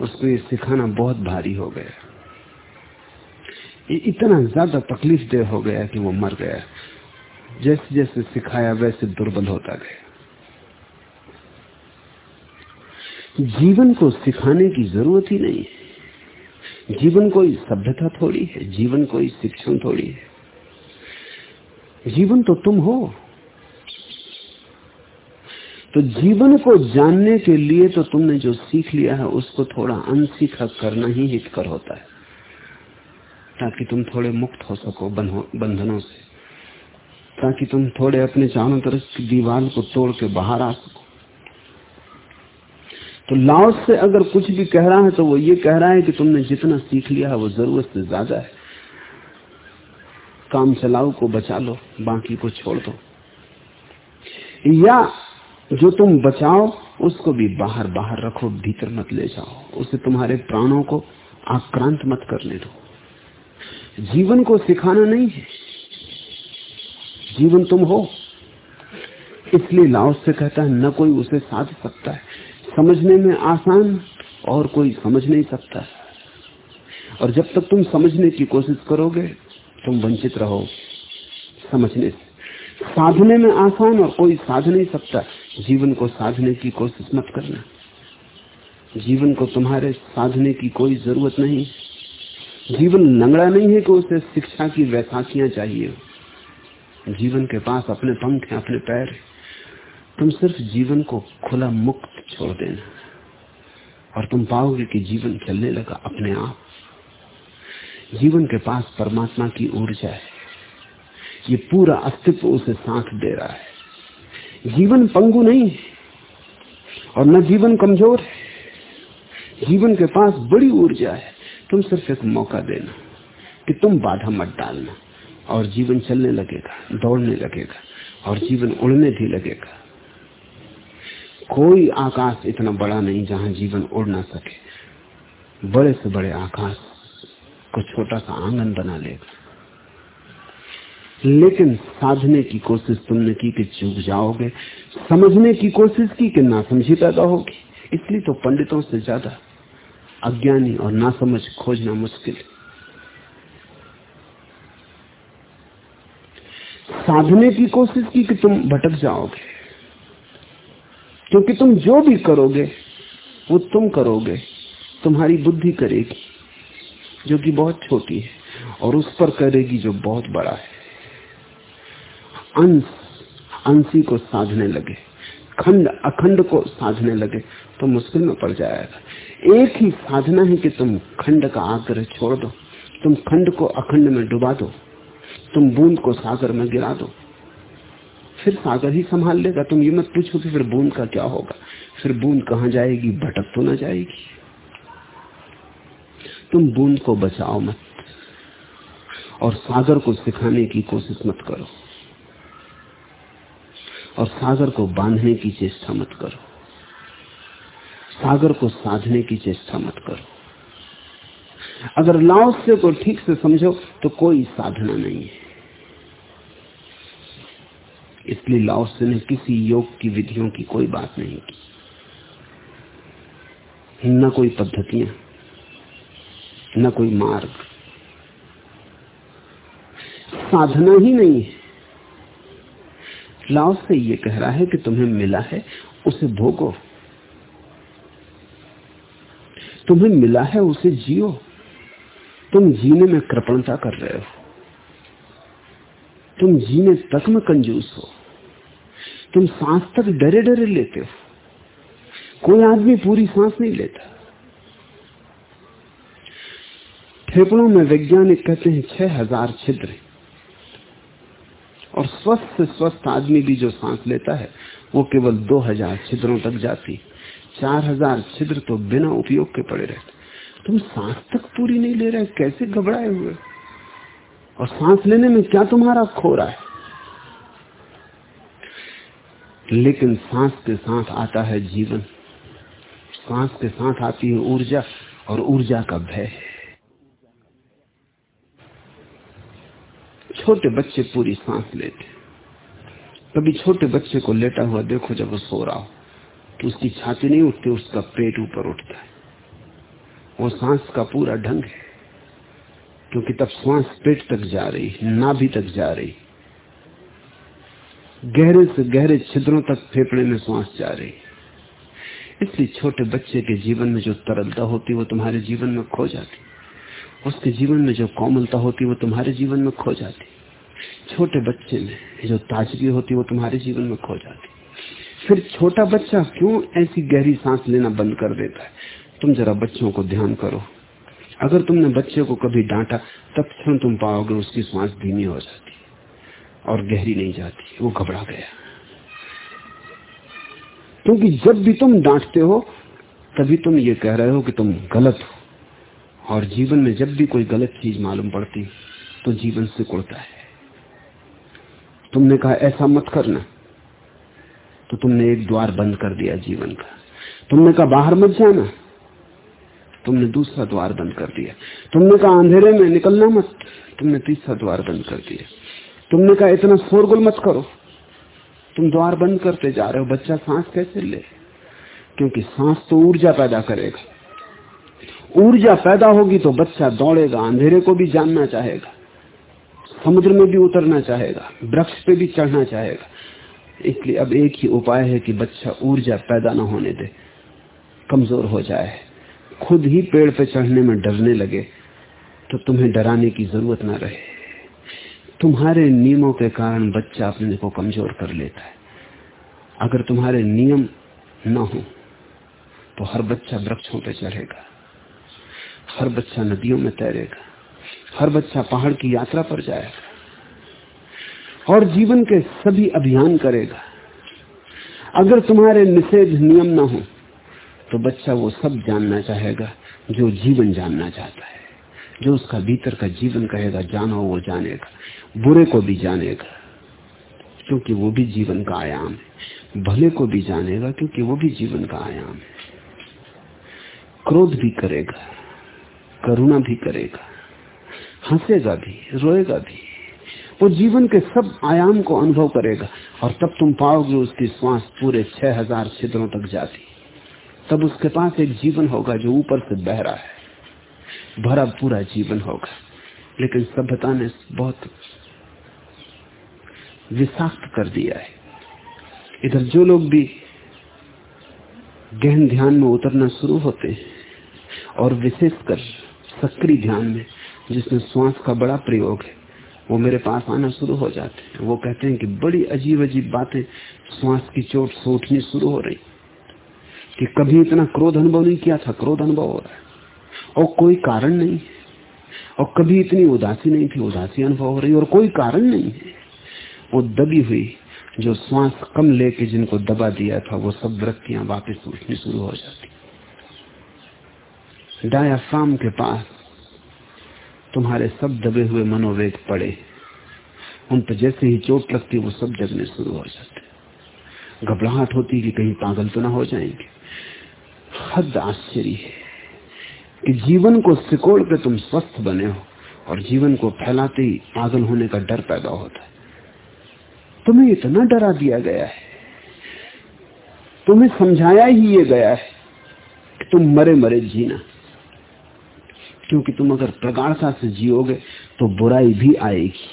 उसको ये सिखाना बहुत भारी हो गया। ये इतना ज़्यादा तकलीफ़ दे हो गया कि वो मर गया। जैसे जैसे सिखाया, वैसे दुर्बल होता गया। जीवन को सिखाने की ज़रूरत ही नहीं है। जीवन कोई सभ्यता थोड़ी है, जीवन कोई शिक्षण थोड़ी है। जीवन तो तुम हो। तो जीवन को जानने के लिए तो तुमने जो सीख लिया है, उसको थोड़ा अनसीखा करना ही हितकर होता है। ताकि तुम थोड़े मुक्त हो सको बंधनों से। ताकि तुम थोड़े अपने चारों तरफ़ की दीवार को तोड़ के बाहर आ सको। तो लाओस से अगर कुछ भी कह रहा है तो वो ये कह रहा है कि तुमने जितना सीख लिया है, वो ज़रूरत से ज़्यादा है। काम चलाओ को बचा लो, बाकी को छोड़ दो। या जो तुम बचाओ, उसको भी बाहर बाहर रखो, भीतर मत ले जाओ। उसे तुम्हारे प्राणों को आक्रांत मत करने दो। जीवन को सिखाना नहीं है। जीवन तुम हो। इसलिए लाओस से कहता है, न कोई उसे साध सकता है। समझने में आसान और कोई समझ नहीं सकता। और जब तक तुम समझने की कोशिश करोगे, तुम वंचित रहो समझने से। साधने में आसान और कोई साध नहीं सकता। जीवन को साधने की कोशिश मत करना। जीवन को तुम्हारे साधने की कोई ज़रूरत नहीं। जीवन लंगड़ा नहीं है कि उसे शिक्षा की वैसाखियाँ चाहिए। जीवन के पास अपने पंख हैं, अपने पैर तुम सिर्फ़ जीवन को खुला मुक्त छोड़ देना और तुम पाओगे कि जीवन चलने लगा अपने आप। जीवन के पास परमात्मा की ऊर्जा है। ये पूरा अस्तित्व उसे साथ दे रहा है। जीवन पंगु नहीं है और न जीवन कमज़ोर है। जीवन के पास बड़ी ऊर्जा है। तुम सिर्फ़ एक मौका देना कि तुम बाधा मत डालना। और जीवन चलने लगेगा, दौड़ने लगेगा और जीवन उड़ने भी लगेगा। कोई आकाश इतना बड़ा नहीं जहाँ जीवन उड़ ना सके। बड़े से बड़े आकाश को छोटा सा आँगन बना लेगा लेकिन साधने की कोशिश तुमने की कि चूक जाओगे, समझने की कोशिश की कि ना समझी पैदा होगी। इसलिए तो पंडितों से ज़्यादा अज्ञानी और ना समझ खोजना मुश्किल। साधने की कोशिश की कि तुम भटक जाओगे। क्योंकि तुम जो भी करोगे, वो तुम करोगे। तुम्हारी बुद्धि करेगी, जो कि बहुत छोटी है, और उस पर करेगी जो बहुत बड़ा है। अंश, अंशी को साधने लगे, खंड, अखंड को साधने लगे तो मुश्किल में पड़ जाएगा। एक ही साधना है कि तुम खंड का आग्रह छोड़ दो, तुम खंड को अखंड में डुबा दो, तुम बूंद को सागर में गिरा दो फिर सागर ही संभाल लेगा। तुम ये मत पूछो कि फिर बूंद का क्या होगा। फिर बूंद कहा जाएगी? भटक तो ना जाएगी। तुम बूंद को बचाओ मत और सागर को सिखाने की कोशिश मत करो। और सागर को बांधने की चेष्टा मत करो। सागर को साधने की चेष्टा मत करो। अगर लाओस्य को ठीक से समझो तो कोई साधना नहीं है। इसलिए लाओस ने किसी योग की विधियों की कोई बात नहीं की। न कोई पद्धतियाँ, न कोई मार्ग। साधना ही नहीं है। लाओस से ये कह रहा है कि तुम्हें मिला है, उसे भोगो। तुम्हें मिला है, उसे जियो। तुम जीने में कृपणता कर रहे हो। तुम जीने तक में कंजूस हो। तुम सांस तक डरे डरे लेते हो। कोई आदमी पूरी सांस नहीं लेता। फेफड़ों में वैज्ञानिक कहते हैं, छह हज़ार छिद्र और स्वस्थ से स्वस्थ आदमी भी जो सांस लेता है, वो केवल दो हज़ार छिद्रों तक जाती चार हज़ार छिद्र तो बिना उपयोग के पड़े रहते तुम सांस तक पूरी नहीं ले रहे, कैसे घबराए हुए? और सांस लेने में क्या तुम्हारा खो रहा है? लेकिन सांस के साथ आता है जीवन। सांस के साथ आती है ऊर्जा और ऊर्जा का भय। छोटे बच्चे पूरी सांस लेते कभी छोटे बच्चे को लेटा हुआ देखो जब वो सो रहा हो तो उसकी छाती नहीं उठती, उसका पेट ऊपर उठता है। वो सांस का पूरा ढंग है, क्योंकि तब सांस पेट तक जा रही है, नाभि तक जा रही गहरे से गहरे छिद्रों तक फेफड़े में सांस जा रही है। इसलिए छोटे बच्चे के जीवन में जो तरलता होती वो तुम्हारे जीवन में खो जाती उसके जीवन में जो कोमलता होती वो तुम्हारे जीवन में खो जाती छोटे बच्चे में जो ताजगी होती वो तुम्हारे जीवन में खो जाती फिर छोटा बच्चा क्यों ऐसी गहरी सांस लेना बंद कर देता है? तुम जरा बच्चों को ध्यान करो। अगर तुमने बच्चे को कभी डांटा, तब क्षण तुम पाओगे उसकी सांस धीमी हो जाती और गहरी नहीं जाती, वो घबरा गया। क्योंकि जब भी तुम डांटते हो, तभी तुम ये कह रहे हो कि तुम गलत हो। और जीवन में जब भी कोई गलत चीज़ मालूम पड़ती तो जीवन से कुड़ता है। तुमने कहा, ऐसा मत करना। तो तुमने एक द्वार बंद कर दिया जीवन का। तुमने कहा, बाहर मत जाना। तुमने दूसरा द्वार बंद कर दिया। तुमने कहा, अंधेरे में निकलना मत। तुमने तीसरा द्वार बंद कर दिया। तुमने कहा इतना शोरगुल मत करो। तुम द्वार बंद करते जा रहे हो, बच्चा सांस कैसे ले? क्योंकि सांस तो ऊर्जा पैदा करेगा। ऊर्जा पैदा होगी तो बच्चा दौड़ेगा, अंधेरे को भी जानना चाहेगा, समुद्र में भी उतरना चाहेगा, वृक्ष पे भी चढ़ना चाहेगा। इसलिए अब एक ही उपाय है कि बच्चा ऊर्जा पैदा न होने दे, कमज़ोर हो जाए। खुद ही पेड़ पे चढ़ने में डरने लगे तो तुम्हें डराने की ज़रूरत ना रहे। तुम्हारे नियमों के कारण बच्चा अपने को कमज़ोर कर लेता है। अगर तुम्हारे नियम न हो तो हर बच्चा वृक्षों पर चढ़ेगा, हर बच्चा नदियों में तैरेगा, हर बच्चा पहाड़ की यात्रा पर जाएगा, और जीवन के सभी अभियान करेगा। अगर तुम्हारे निषेध नियम न हो तो बच्चा वो सब जानना चाहेगा जो जीवन जानना चाहता है। जो उसका भीतर का जीवन कहेगा, जानो वो जानेगा, बुरे को भी जानेगा, क्योंकि वो भी जीवन का आयाम है। भले को भी जानेगा, क्योंकि वो भी जीवन का आयाम है। क्रोध भी करेगा, करुणा भी करेगा, हंसेगा भी, रोएगा भी। वो जीवन के सब आयाम को अनुभव करेगा, और तब तुम पाओगे उसकी श्वास पूरे छह हज़ार छिद्रों तक जाती। तब उसके पास एक जीवन होगा जो ऊपर से बह रहा है। भरा पूरा जीवन होगा। लेकिन सभ्यता ने बहुत विषाक्त कर दिया है। इधर जो लोग भी गहन ध्यान में उतरना शुरू होते हैं और विशेषकर सक्रिय ध्यान में जिसमें श्वास का बड़ा प्रयोग है, वो मेरे पास आना शुरू हो जाते हैं। वो कहते हैं कि बड़ी अजीब अजीब बातें श्वास की चोट से उठनी शुरू हो रही। कि कभी इतना क्रोध अनुभव नहीं किया था, क्रोध अनुभव हो रहा है। और कोई कारण नहीं। है और कभी इतनी उदासी नहीं थी, उदासी अनुभव हो रही और कोई कारण नहीं है। वो दबी हुई, जो श्वास कम लेके जिनको दबा दिया था, वो सब वृत्तियाँ वापस उठनी शुरू हो जाती। डायाफ्राम के पास तुम्हारे सब दबे हुए मनोवेग पड़े। उन पर जैसे ही चोट लगती, वो सब जगने शुरू हो जाते। घबराहट होती कि कहीं पागल तो ना हो जाएँगे। हद आश्चर्य है। कि जीवन को सिकोड़ के तुम स्वस्थ बने हो और जीवन को फैलाते ही पागल होने का डर पैदा होता है। तुम्हें इतना डरा दिया गया है। तुम्हें समझाया ही ये गया है कि तुम मरे मरे जीना। क्योंकि तुम अगर प्रगाढ़ता से जियोगे तो बुराई भी आएगी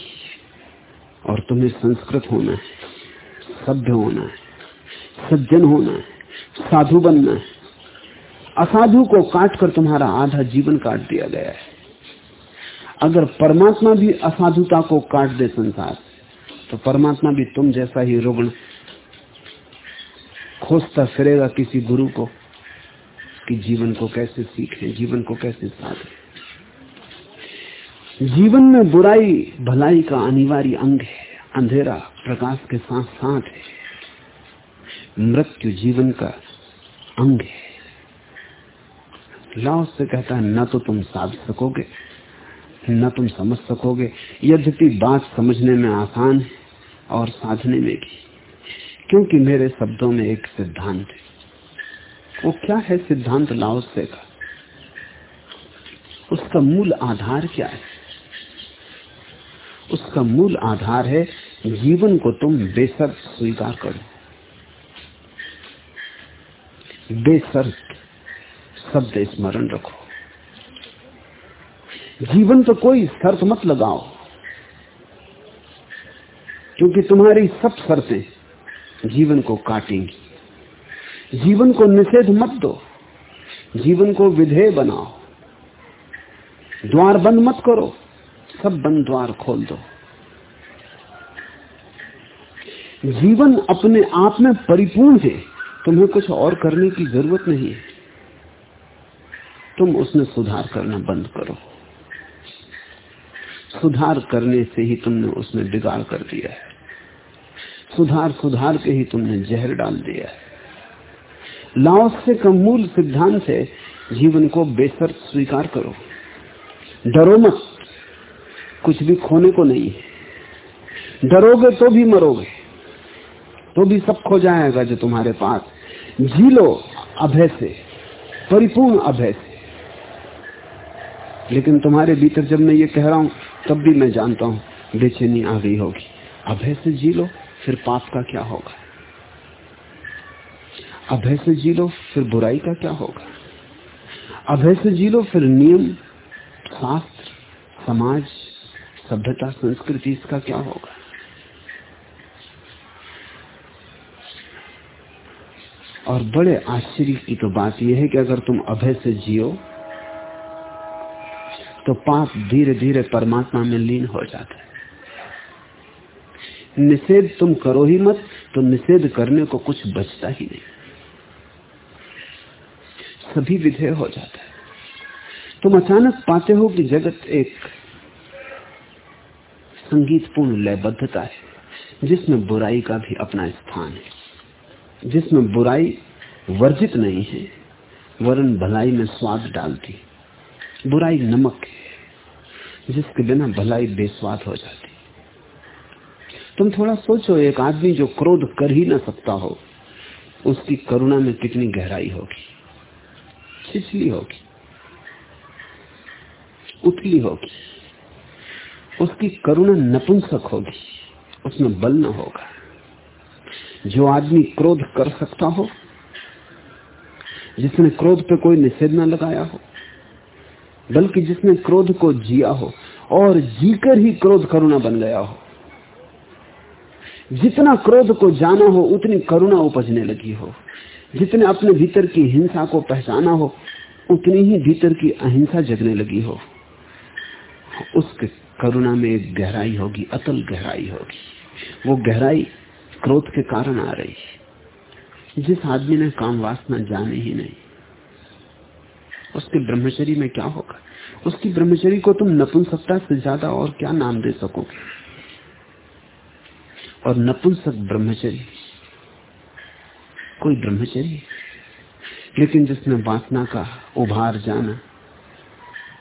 और तुम्हें संस्कृत होना है, सभ्य होना है, सज्जन होना है, साधु बनना है। असाधु को काट कर तुम्हारा आधा जीवन काट दिया गया है। अगर परमात्मा भी असाधुता को काट दे संसार तो परमात्मा भी तुम जैसा ही रुग्ण खोजता फिरेगा किसी गुरु को कि जीवन को कैसे सीखे, जीवन को कैसे साधे। जीवन में बुराई, भलाई का अनिवार्य अंग है, अंधेरा प्रकाश के साथ साथ है। मृत्यु जीवन का अंग है। लाओ से कहता है, न तो तुम साध सकोगे, न तुम समझ सकोगे। यद्यपि बात समझने में आसान है और साधने में भी, क्योंकि मेरे शब्दों में एक सिद्धांत है। वो क्या है सिद्धांत लाओसे का? उसका मूल आधार क्या है? उसका मूल आधार है, जीवन को तुम बेसर्त स्वीकार करो। बेसर्त। शब्द स्मरण रखो। जीवन तो कोई शर्त मत लगाओ, क्योंकि तुम्हारी सब शर्तें जीवन को काटेंगी। जीवन को निषेध मत दो, जीवन को विधेय बनाओ। द्वार बंद मत करो, सब बंद द्वार खोल दो। जीवन अपने आप में परिपूर्ण है, तुम्हें कुछ और करने की ज़रूरत नहीं है। तुम उसमें सुधार करना बंद करो। सुधार करने से ही तुमने उसमें बिगाड़ कर दिया है। सुधार सुधार के ही तुमने जहर डाल दिया है। लाओस से का मूल सिद्धांत है, जीवन को बेसर स्वीकार करो। डरो मत, कुछ भी खोने को नहीं है। डरोगे तो भी मरोगे तो भी सब खो जाएगा जो तुम्हारे पास। जी लो अभय से, परिपूर्ण अभय से। लेकिन तुम्हारे भीतर जब मैं ये कह रहा हूँ, तब भी मैं जानता हूँ, बेचैनी आ गई होगी। अभय से जी लो, फिर पाप का क्या होगा? अभय से जी लो, फिर बुराई का क्या होगा? अभय से जी लो, फिर नियम, शास्त्र, समाज, सभ्यता, संस्कृति, इसका क्या होगा? और बड़े आश्चर्य की तो बात यह है कि अगर तुम अभय से जियो तो पाप धीरे धीरे परमात्मा में लीन हो जाता है। निषेध तुम करो ही मत तो निषेध करने को कुछ बचता ही नहीं। सभी विधेय हो जाता है। तुम अचानक पाते हो कि जगत एक संगीतपूर्ण लयबद्धता है, जिसमें बुराई का भी अपना स्थान है, जिसमें बुराई वर्जित नहीं है, वरन भलाई में स्वाद डालती बुराई नमक है, जिसके बिना भलाई बेस्वाद हो जाती। तुम थोड़ा सोचो, एक आदमी जो क्रोध कर ही ना सकता हो, उसकी करुणा में कितनी गहराई होगी? छिछली होगी, उथली होगी, उसकी करुणा नपुंसक होगी, उसमें बल न होगा। जो आदमी क्रोध कर सकता हो, जिसने क्रोध पे कोई निषेध न लगाया हो बल्कि जिसने क्रोध को जिया हो और जीकर ही क्रोध करुणा बन गया हो। जितना क्रोध को जाना हो, उतनी करुणा उपजने लगी हो। जितने अपने भीतर की हिंसा को पहचाना हो, उतनी ही भीतर की अहिंसा जगने लगी हो। उसके करुणा में एक गहराई होगी, अतल गहराई होगी। वो गहराई क्रोध के कारण आ रही जिस आदमी ने काम वासना जाने ही नहीं उसके ब्रह्मचरी में क्या होगा? उसकी ब्रह्मचरी को तुम नपुंसकता से ज़्यादा और क्या नाम दे सकोगे? और नपुंसक ब्रह्मचरी कोई ब्रह्मचरी लेकिन जिसने वासना का उभार जाना,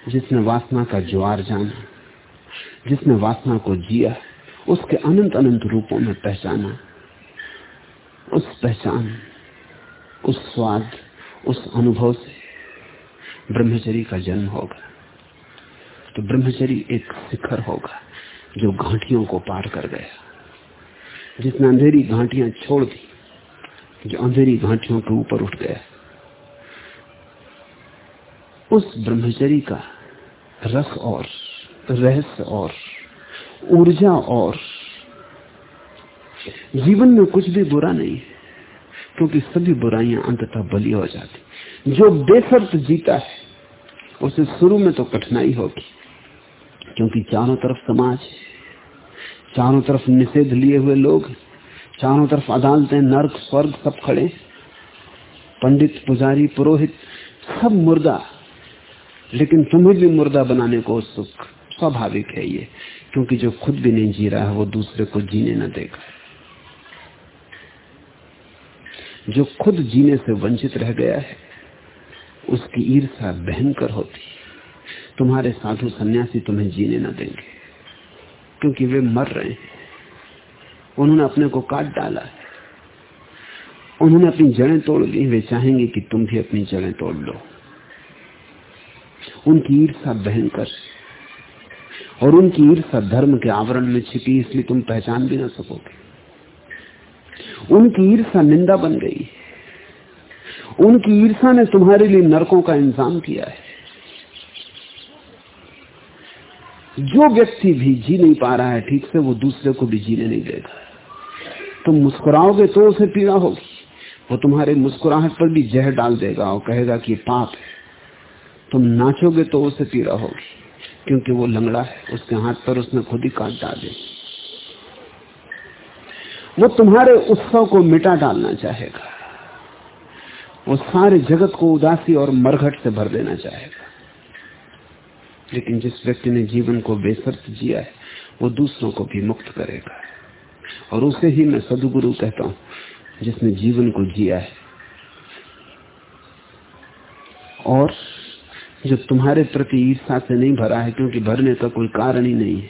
जिसने वासना का ज्वार जाना, जिसने वासना को जिया, उसके अनंत अनंत रूपों में पहचाना, उस पहचान, उस स्वाद, उस अनुभव से ब्रह्मचरी का जन्म होगा। तो ब्रह्मचरी एक शिखर होगा, जो घाटियों को पार कर गया। जिसने अंधेरी घाटियाँ छोड़ दी, जो अंधेरी घाटियों के ऊपर उठ गया। उस ब्रह्मचरी का रस और रहस्य और ऊर्जा और जीवन में कुछ भी बुरा नहीं है, क्योंकि सभी बुराइयाँ अंततः बली हो जाती। जो बेसर्त जीता है, उसे शुरू में तो कठिनाई होगी, क्योंकि चारों तरफ़ समाज चारों तरफ़ निषेध लिए हुए लोग चारों तरफ़ अदालतें, नर्क, स्वर्ग सब खड़े पंडित, पुजारी, पुरोहित, सब मुर्दा। लेकिन तुम्हें भी मुर्दा बनाने को उत्सुक स्वाभाविक है ये, क्योंकि जो खुद भी नहीं जी रहा है, वो दूसरे को जीने न देगा। जो खुद जीने से वंचित रह गया है उसकी ईर्षा भयंकर होती तुम्हारे साधु सन्यासी तुम्हें जीने न देंगे, क्योंकि वे मर रहे हैं। उन्होंने अपने को काट डाला है। उन्होंने अपनी जड़ें तोड़ ली वे चाहेंगे कि तुम भी अपनी जड़ें तोड़ लो। उनकी ईर्षा भयंकर और उनकी ईर्षा धर्म के आवरण में छिपी, इसलिए तुम पहचान भी ना सकोगे। उनकी ईर्षा निंदा बन गई उनकी ईर्षा ने तुम्हारे लिए नरकों का इंतज़ाम किया है। जो व्यक्ति भी जी नहीं पा रहा है ठीक से, वो दूसरे को भी जीने नहीं देगा। तुम मुस्कुराओगे तो उसे पीड़ा होगी। वो तुम्हारे मुस्कुराहट पर भी जहर डाल देगा और कहेगा कि पाप है। तुम नाचोगे तो उसे पीड़ा होगी, क्योंकि वो लंगड़ा है। उसके हाथ पर उसने खुद ही काट डाले वो तुम्हारे उत्सव को मिटा डालना चाहेगा। वो सारे जगत को उदासी और मरघट से भर देना चाहेगा। लेकिन जिस व्यक्ति ने जीवन को बेसर्त जिया है, वो दूसरों को भी मुक्त करेगा। और उसे ही मैं सदगुरु कहता हूँ, जिसने जीवन को जिया है। और जो तुम्हारे प्रति ईर्षा से नहीं भरा है, क्योंकि भरने का कोई कारण ही नहीं है,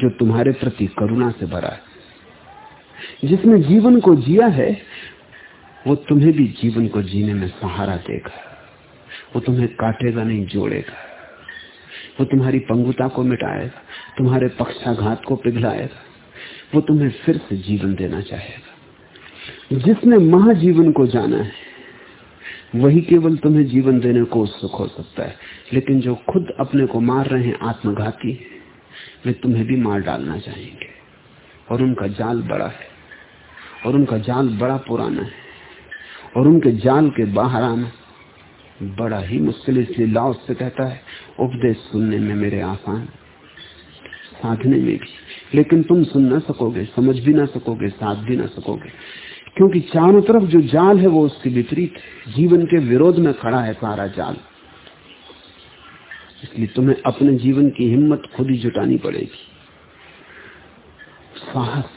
जो तुम्हारे प्रति करुणा से भरा है। जिसने जीवन को जिया है वो तुम्हें भी जीवन को जीने में सहारा देगा। वो तुम्हें काटेगा नहीं, जोड़ेगा। वो तुम्हारी पंगुता को मिटाएगा, तुम्हारे पक्षाघात को पिघलाएगा। वो तुम्हें फिर से जीवन देना चाहेगा। जिसने महाजीवन को जाना है, वही केवल तुम्हें जीवन देने को उत्सुक हो सकता है। लेकिन जो खुद अपने को मार रहे हैं, आत्मघाती वे तुम्हें भी मार डालना चाहेंगे। और उनका जाल बड़ा है, और उनका जाल बड़ा पुराना है। और उनके जाल के बाहर आना बड़ा ही मुश्किल इसलिए लाओ से कहता है, उपदेश सुनने में मेरे आसान साधने में भी। लेकिन तुम सुन ना सकोगे, समझ भी ना सकोगे, साध भी ना सकोगे। क्योंकि चारों तरफ़ जो जाल है वो उसके विपरीत जीवन के विरोध में खड़ा है सारा जाल। इसलिए तुम्हें अपने जीवन की हिम्मत खुद ही जुटानी पड़ेगी। साहस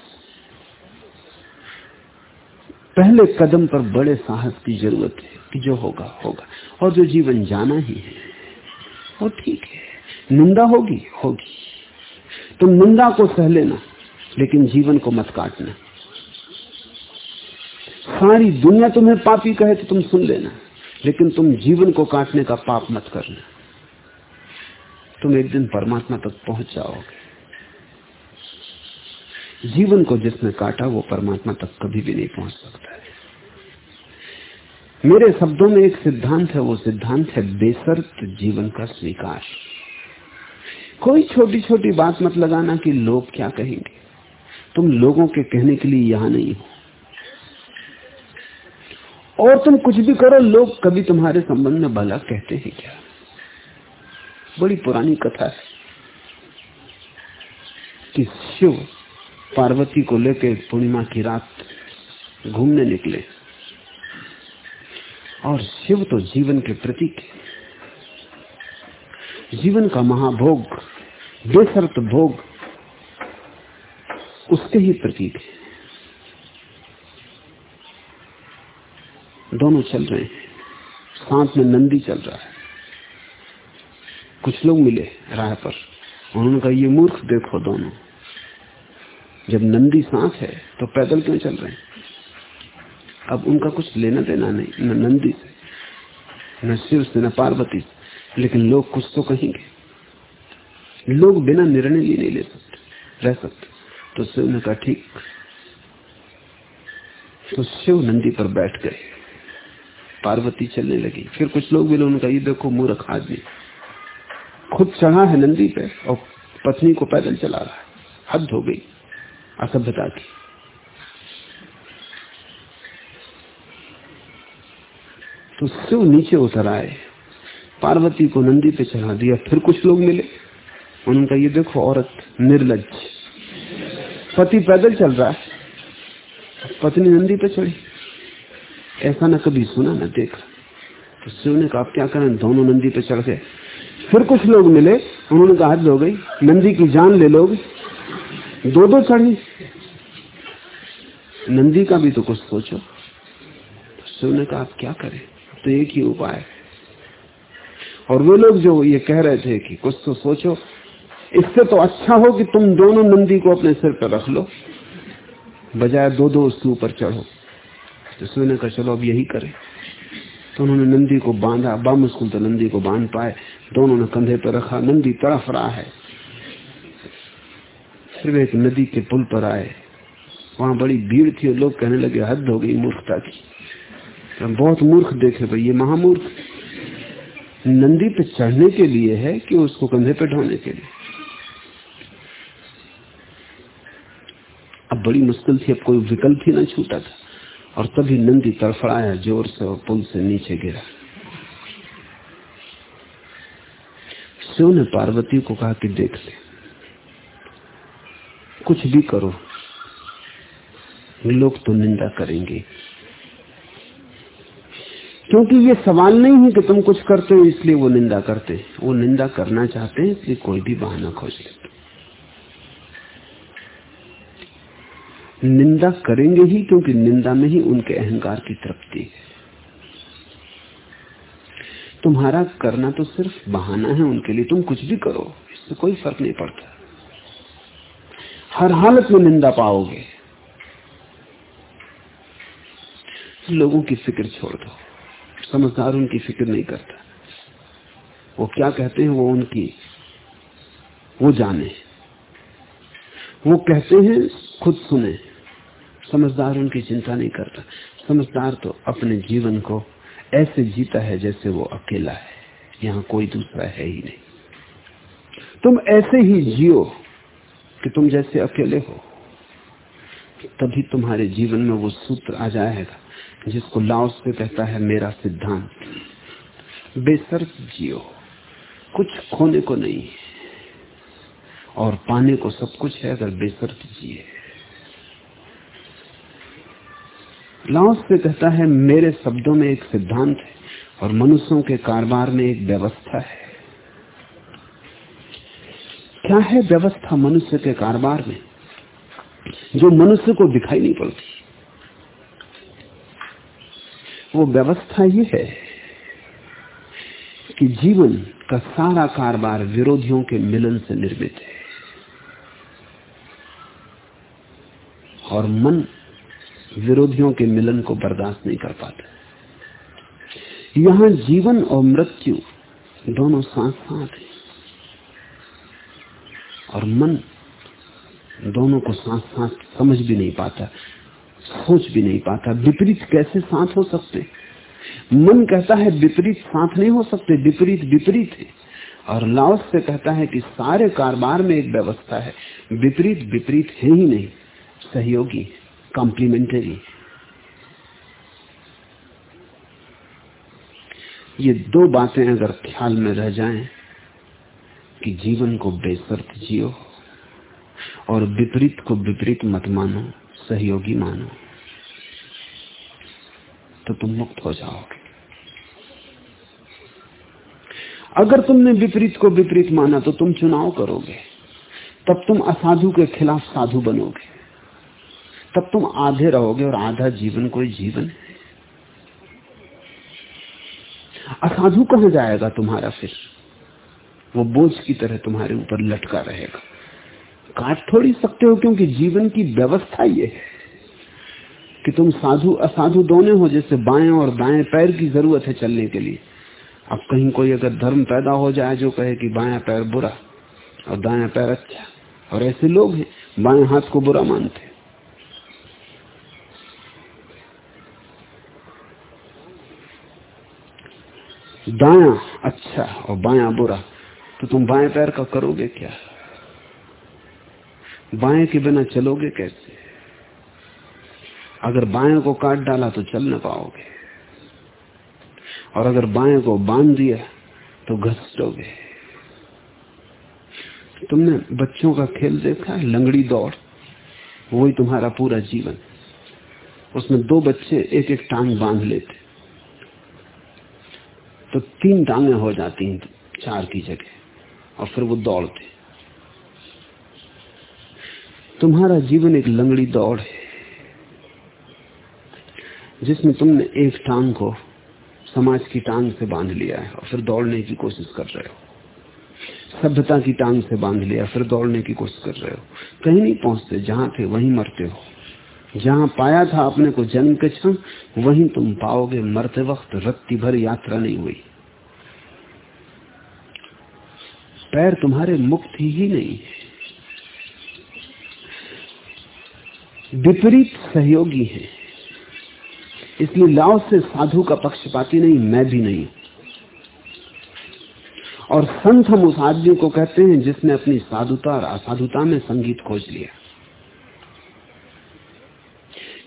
पहले कदम पर बड़े साहस की ज़रूरत है कि जो होगा होगा। और जो जीवन जाना ही है, वो ठीक है। निंदा होगी होगी। तुम निंदा को सह लेना, लेकिन जीवन को मत काटना। सारी दुनिया तुम्हें पापी कहे तो तुम सुन लेना, लेकिन तुम जीवन को काटने का पाप मत करना। तुम एक दिन परमात्मा तक पहुँच जाओगे। जीवन को जिसने काटा, वो परमात्मा तक कभी भी नहीं पहुँच सकता है। मेरे शब्दों में एक सिद्धांत है, वो सिद्धांत है बेसर्त जीवन का स्वीकार। कोई छोटी छोटी बात मत लगाना कि लोग क्या कहेंगे। तुम लोगों के कहने के लिए यहाँ नहीं हो। और तुम कुछ भी करो, लोग कभी तुम्हारे संबंध में भला कहते हैं क्या? बड़ी पुरानी कथा है कि शिव पार्वती को लेकर पूर्णिमा की रात घूमने निकले। और शिव तो जीवन के प्रतीक है। जीवन का महाभोग, बेसर्त भोग उसके ही प्रतीक है। दोनों चल रहे हैं। साथ में नंदी चल रहा है। कुछ लोग मिले राह पर। उन्होंने कहा, ये मूर्ख देखो दोनों। जब नंदी सांस है तो पैदल क्यों चल रहे हैं? अब उनका कुछ लेना देना नहीं, न नंदी से, न शिव से, न पार्वती से, लेकिन लोग कुछ तो कहेंगे। लोग बिना निर्णय लिए नहीं ले सकते, रह सकते। तो शिव ने कहा, ठीक। तो शिव नंदी पर बैठ गए। पार्वती चलने लगी। फिर कुछ लोग भी उनका ये देखो, मूर्ख आदमी। खुद चढ़ा है नंदी पे और पत्नी को पैदल चला रहा है। हद हो गई। असभ्यता की तो शिव नीचे उतर आए। पार्वती को नंदी पे चढ़ा दिया। फिर कुछ लोग मिले। उनका ये देखो, औरत निर्लज। पति पैदल चल रहा है। पत्नी नंदी पे चढ़ी। ऐसा ना कभी सुना, ना देखा। तो शिव ने कहा क्या करें? दोनों नंदी पे चढ़ गए। फिर कुछ लोग मिले। उन्होंने कहा, हद हो गई। नंदी की जान ले लोग। दो दो चढ़ी नंदी का भी तो कुछ सोचो। शिव ने कहा, आप क्या करें? तो एक ही उपाय है। और वे लोग जो ये कह रहे थे कि कुछ तो सोचो, इससे तो अच्छा हो कि तुम दोनों नंदी को अपने सिर पर रख लो, बजाय दो दो उसके ऊपर चढ़ो। तो शिव ने कहा, चलो, अब यही करें। तो उन्होंने नंदी को बांधा बामुश्किल तो नंदी को बाँध पाए, दोनों ने कंधे पर रखा, नंदी तड़फ रहा है। फिर वे एक नदी के पुल पर आए। वहाँ बड़ी भीड़ थी और लोग कहने लगे, हद हो गई मूर्खता की। बहुत मूर्ख देखे भाई, ये महामूर्ख। नंदी पे चढ़ने के लिए है कि उसको कंधे पे ढोने के लिए? अब बड़ी मुश्किल थी, अब कोई विकल्प ही ना छूटा था। और तभी नंदी तड़फड़ाया, ज़ोर से और पुल से नीचे गिरा। शिव ने पार्वती को कहा कि देख ले कुछ भी करो, लोग तो निंदा करेंगे। क्योंकि ये सवाल नहीं है कि तुम कुछ करते हो, इसलिए वो निंदा करते वो निंदा करना चाहते हैं, इसलिए कोई भी बहाना खोज लेते निंदा करेंगे ही, क्योंकि निंदा में ही उनके अहंकार की तृप्ति है। तुम्हारा करना तो सिर्फ़ बहाना है उनके लिए, तुम कुछ भी करो, इससे कोई फ़र्क नहीं पड़ता। हर हालत में निंदा पाओगे। लोगों की फ़िक्र छोड़ दो। समझदार उनकी फ़िक्र नहीं करता। वो क्या कहते हैं वो उनकी, वो जाने। वो कहते हैं, खुद सुने। समझदार उनकी चिंता नहीं करता। समझदार तो अपने जीवन को ऐसे जीता है जैसे वो अकेला है। यहाँ कोई दूसरा है ही नहीं। तुम ऐसे ही जियो। कि तुम जैसे अकेले हो, तभी तुम्हारे जीवन में वो सूत्र आ जाएगा, जिसको लाओस से कहता है मेरा सिद्धांत। बेसर्त जियो, कुछ खोने को नहीं और पाने को सब कुछ है अगर बेसर्त जिए। लाओस से कहता है, मेरे शब्दों में एक सिद्धांत है, और मनुष्यों के कारोबार में एक व्यवस्था है। क्या है व्यवस्था मनुष्य के कारोबार में? जो मनुष्य को दिखाई नहीं पड़ती। वो व्यवस्था ये है कि जीवन का सारा कारोबार विरोधियों के मिलन से निर्मित है। और मन विरोधियों के मिलन को बर्दाश्त नहीं कर पाता। यहाँ जीवन और मृत्यु दोनों साथ साथ है। और मन दोनों को साथ साथ समझ भी नहीं पाता, सोच भी नहीं पाता, विपरीत कैसे साथ हो सकते? मन कहता है विपरीत साथ नहीं हो सकते, विपरीत विपरीत है। और लाओस से कहता है कि सारे कारोबार में एक व्यवस्था है, विपरीत विपरीत है ही नहीं, सहयोगी कॉम्प्लीमेंटरी ये दो बातें अगर ख्याल में रह जाएँ कि जीवन को बेसर्त जियो और विपरीत को विपरीत मत मानो, सहयोगी मानो। तो तुम मुक्त हो जाओगे। अगर तुमने विपरीत को विपरीत माना तो तुम चुनाव करोगे। तब तुम असाधु के खिलाफ साधु बनोगे। तब तुम आधे रहोगे और आधा जीवन कोई जीवन है। असाधु कहा जाएगा तुम्हारा फिर? वो बोझ की तरह तुम्हारे ऊपर लटका रहेगा। काट थोड़ी सकते हो क्योंकि जीवन की व्यवस्था ये है कि तुम साधु असाधु दोनों हो, जैसे बाएँ और दाएँ पैर की ज़रूरत है चलने के लिए। अब कहीं कोई अगर धर्म पैदा हो जाए जो कहे कि बाया पैर बुरा और दाया पैर अच्छा और ऐसे लोग हैं, बाएँ हाथ को बुरा मानते दाया अच्छा और बाया बुरा तो तुम बाएँ पैर का करोगे क्या? बाएँ के बिना चलोगे कैसे? अगर बाएँ को काट डाला तो चल ना पाओगे। और अगर बाएँ को बाँध दिया तो घसटोगे। तुमने बच्चों का खेल देखा लंगड़ी दौड़। वही तुम्हारा पूरा जीवन। उसमें दो बच्चे एक एक टांग बाँध लेते। तो तीन टांगे हो जाती हैं चार की जगह। और फिर वो दौड़ते तुम्हारा जीवन एक लंगड़ी दौड़ है, जिसमें तुमने एक टांग को समाज की टांग से बाँध लिया है और फिर दौड़ने की कोशिश कर रहे हो। सभ्यता की टांग से बाँध लिया फिर दौड़ने की कोशिश कर रहे हो। कहीं नहीं पहुँचते, जहाँ थे वहीं मरते हो। जहाँ पाया था अपने को जन्म के क्षण, वहीं तुम पाओगे मरते वक्त रत्ती भर यात्रा नहीं हुई। पैर तुम्हारे मुक्त ही नहीं। है विपरीत सहयोगी है। इसलिए लाओ से साधु का पक्षपाती नहीं, मैं भी नहीं। और संत हम उस आदमी को कहते हैं जिसने अपनी साधुता और असाधुता में संगीत खोज लिया।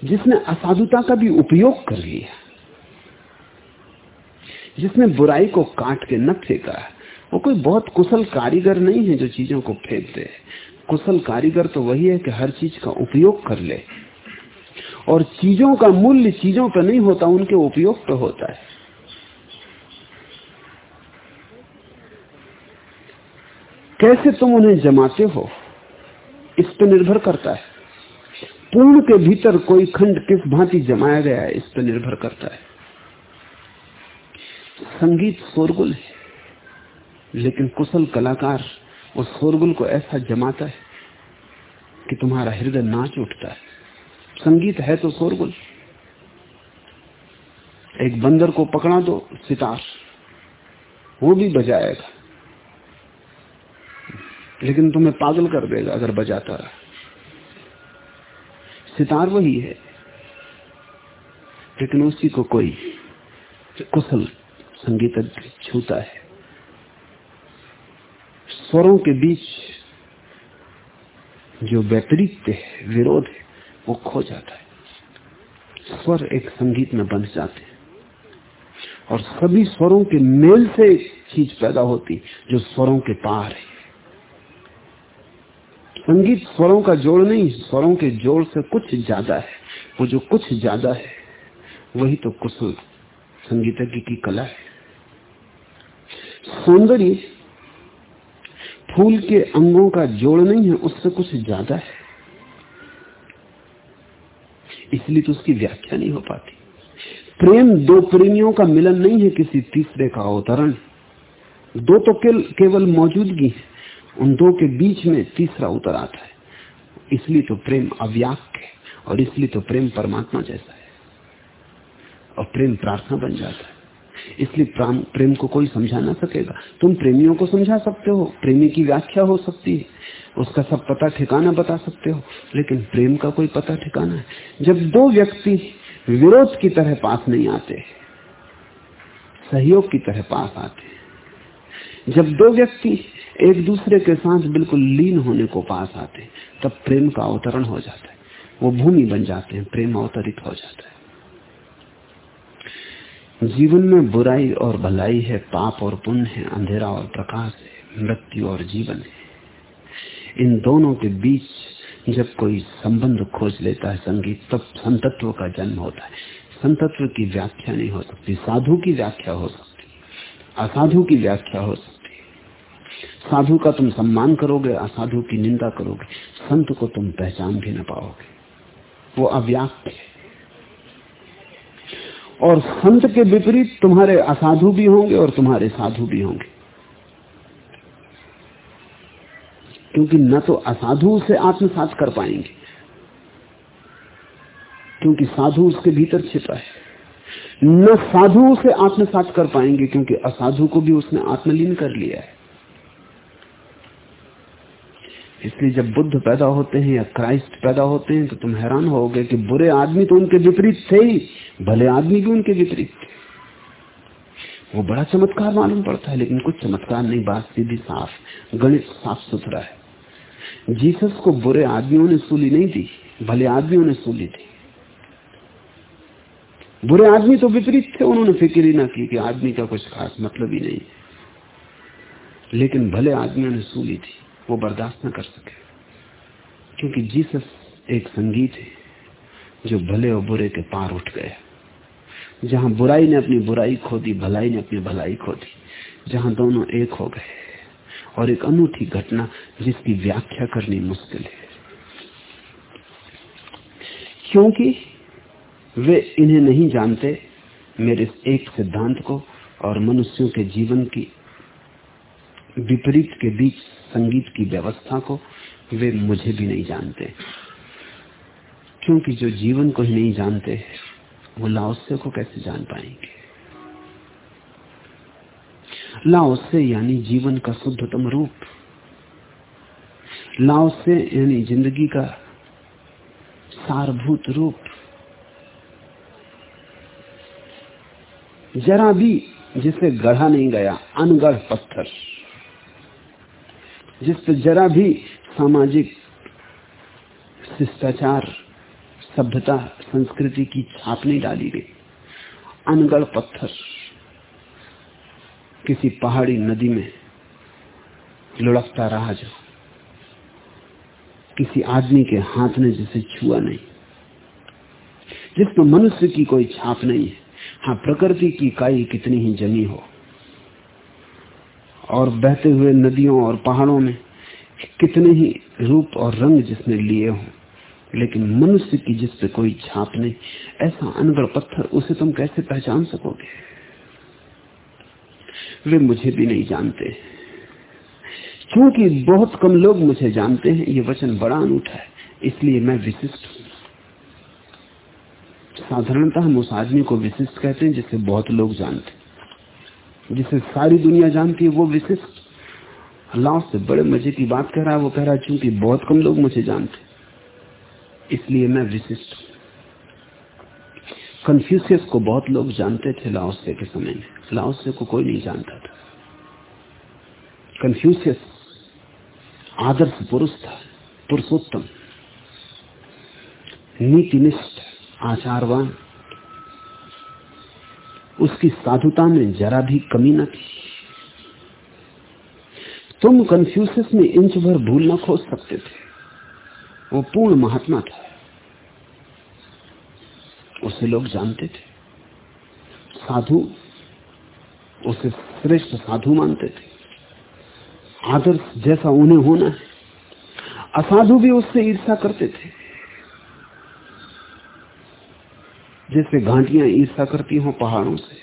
जिसने असाधुता का भी उपयोग कर लिया। जिसने बुराई को काट के न फेंका। वो कोई बहुत कुशल कारीगर नहीं है जो चीज़ों को फेंक दे। कुशल कारीगर तो वही है कि हर चीज़ का उपयोग कर ले। और चीज़ों का मूल्य चीज़ों पर नहीं होता, उनके उपयोग पर होता है। कैसे तुम उन्हें जमाते हो? इस पर निर्भर करता है। पूर्ण के भीतर कोई खंड किस भांति जमाया गया है, इस पर निर्भर करता है। संगीत शोरगुल है। लेकिन कुशल कलाकार उस शोरगुल को ऐसा जमाता है कि तुम्हारा हृदय नाच उठता है। संगीत है तो शोरगुल। एक बंदर को पकड़ा दो, सितार। वो भी बजाएगा। लेकिन तुम्हें पागल कर देगा अगर बजाता रहा। सितार वही है। लेकिन उसी को कोई कुशल संगीत छूता है। स्वरों के बीच जो वैपरीत है, विरोध है, वो खो जाता है। स्वर एक संगीत में बन जाते हैं। और सभी स्वरों के मेल से चीज़ पैदा होती जो स्वरों के पार है। संगीत स्वरों का जोड़ नहीं, स्वरों के जोड़ से कुछ ज़्यादा है। वो जो कुछ ज़्यादा है, वही तो कुशल संगीतज्ञ की कला है। सौंदर्य फूल के अंगों का जोड़ नहीं है, उससे कुछ ज़्यादा है। इसलिए तो उसकी व्याख्या नहीं हो पाती। प्रेम दो प्रेमियों का मिलन नहीं है किसी तीसरे का अवतरण। दो तो केवल मौजूदगी है। उन दो के बीच में तीसरा उतर आता है। इसलिए तो प्रेम अव्याक है, और इसलिए तो प्रेम परमात्मा जैसा है। और प्रेम प्रार्थना बन जाता है। इसलिए प्रेम को कोई समझा ना सकेगा। तुम प्रेमियों को समझा सकते हो, प्रेमी की व्याख्या हो सकती है, उसका सब पता, ठिकाना बता सकते हो, लेकिन प्रेम का कोई पता, ठिकाना है। जब दो व्यक्ति विरोध की तरह पास नहीं आते, सहयोग की तरह पास आते, जब दो व्यक्ति एक दूसरे के साथ बिल्कुल लीन होने को पास आते, तब प्रेम का अवतरण हो जाता है। वो भूमि बन जाते हैं, प्रेम अवतरित हो जाता है। जीवन में बुराई और भलाई है, पाप और पुण्य है, अंधेरा और प्रकाश है, मृत्यु और जीवन है। इन दोनों के बीच जब कोई संबंध खोज लेता है संगीत, तब संतत्व का जन्म होता है। संतत्व की व्याख्या नहीं हो सकती, साधु की व्याख्या हो सकती, असाधु की व्याख्या हो सकती। साधु का तुम सम्मान करोगे, असाधु की निंदा करोगे, संत को तुम पहचान भी न पाओगे। वो अव्याख्य है। और संत के विपरीत तुम्हारे असाधु भी होंगे और तुम्हारे साधु भी होंगे। क्योंकि न तो असाधु उसे आत्मसात कर पाएँगे, क्योंकि साधु उसके भीतर छिपा है। न साधु उसे आत्मसात कर पाएँगे, क्योंकि असाधु को भी उसने आत्मलीन कर लिया है। इसलिए जब बुद्ध पैदा होते हैं या क्राइस्ट पैदा होते हैं तो तुम हैरान होगे कि बुरे आदमी तो उनके विपरीत थे ही, भले आदमी भी उनके विपरीत वो बड़ा चमत्कार मालूम पड़ता है, लेकिन कुछ चमत्कार नहीं, बात सीधी साफ़, गणित साफ़ सुथरा है। जीसस को बुरे आदमियों ने सूली नहीं दी, भले आदमियों ने सूली दी। बुरे आदमी तो विपरीत थे, उन्होंने फ़िक्र ही ना की कि आदमी का कुछ खास मतलब ही नहीं लेकिन भले आदमियों ने सूली थी वो बर्दाश्त न कर सके। क्योंकि जीसस एक संगीत है, जो भले और बुरे के पार उठ गया। जहाँ बुराई ने अपनी बुराई खो दी भलाई ने अपनी भलाई खो दी जहाँ दोनों एक हो गए। और एक अनूठी घटना जिसकी व्याख्या करनी मुश्किल है। क्योंकि वे इन्हें नहीं जानते, मेरे एक सिद्धांत को और मनुष्यों के जीवन की विपरीत के बीच संगीत की व्यवस्था को वे मुझे भी नहीं जानते। क्योंकि जो जीवन को ही नहीं जानते, वो लाओस्य को कैसे जान पाएँगे? लाओस्य यानी जीवन का शुद्धतम रूप। लाओस्य यानी ज़िंदगी का सारभूत रूप। जरा भी जिसे गढ़ा नहीं गया, अनगढ़ पत्थर। जिस पर जरा भी सामाजिक शिष्टाचार, सभ्यता, संस्कृति की छाप नहीं डाली गई। अनगढ़ पत्थर किसी पहाड़ी नदी में लुढ़कता रहा जो किसी आदमी के हाथ ने जिसे छुआ नहीं। जिसमें मनुष्य की कोई छाप नहीं है हाँ प्रकृति की काई कितनी ही जमी हो। और बहते हुए नदियों और पहाड़ों में कितने ही रूप और रंग जिसने लिए हों, लेकिन मनुष्य की जिससे कोई छाप नहीं, ऐसा अनगढ़ पत्थर उसे तुम कैसे पहचान सकोगे? वे मुझे भी नहीं जानते। क्योंकि बहुत कम लोग मुझे जानते हैं, ये वचन बड़ा अनूठा है, इसलिए मैं विशिष्ट हूँ। साधारणतः हम उस आदमी को विशिष्ट कहते हैं जिसे बहुत लोग जानते जिसे सारी दुनिया जानती है, वो विशिष्ट। अल्लाह से बड़े मज़े की बात कह रहा है, वो कह रहा है, चूँकि बहुत कम लोग मुझे जानते इसलिए मैं विशिष्ट कन्फ्यूसियस को बहुत लोग जानते थे लाओसे के समय में। लाओसे को कोई नहीं जानता था। कन्फ्यूसियस आदर्श पुरुष था, पुरुषोत्तम, नीतिनिष्ठ, आचारवान। उसकी साधुता में जरा भी कमी न थी तुम कन्फ्यूसियस में इंच भर भूल न खोज सकते थे। वो पूर्ण महात्मा था। उसे लोग जानते थे। साधु उसे श्रेष्ठ साधु मानते थे। आदर्श जैसा उन्हें होना है। असाधु भी उससे ईर्षा करते थे। जैसे घाटियाँ ईर्षा करती हो पहाड़ों से।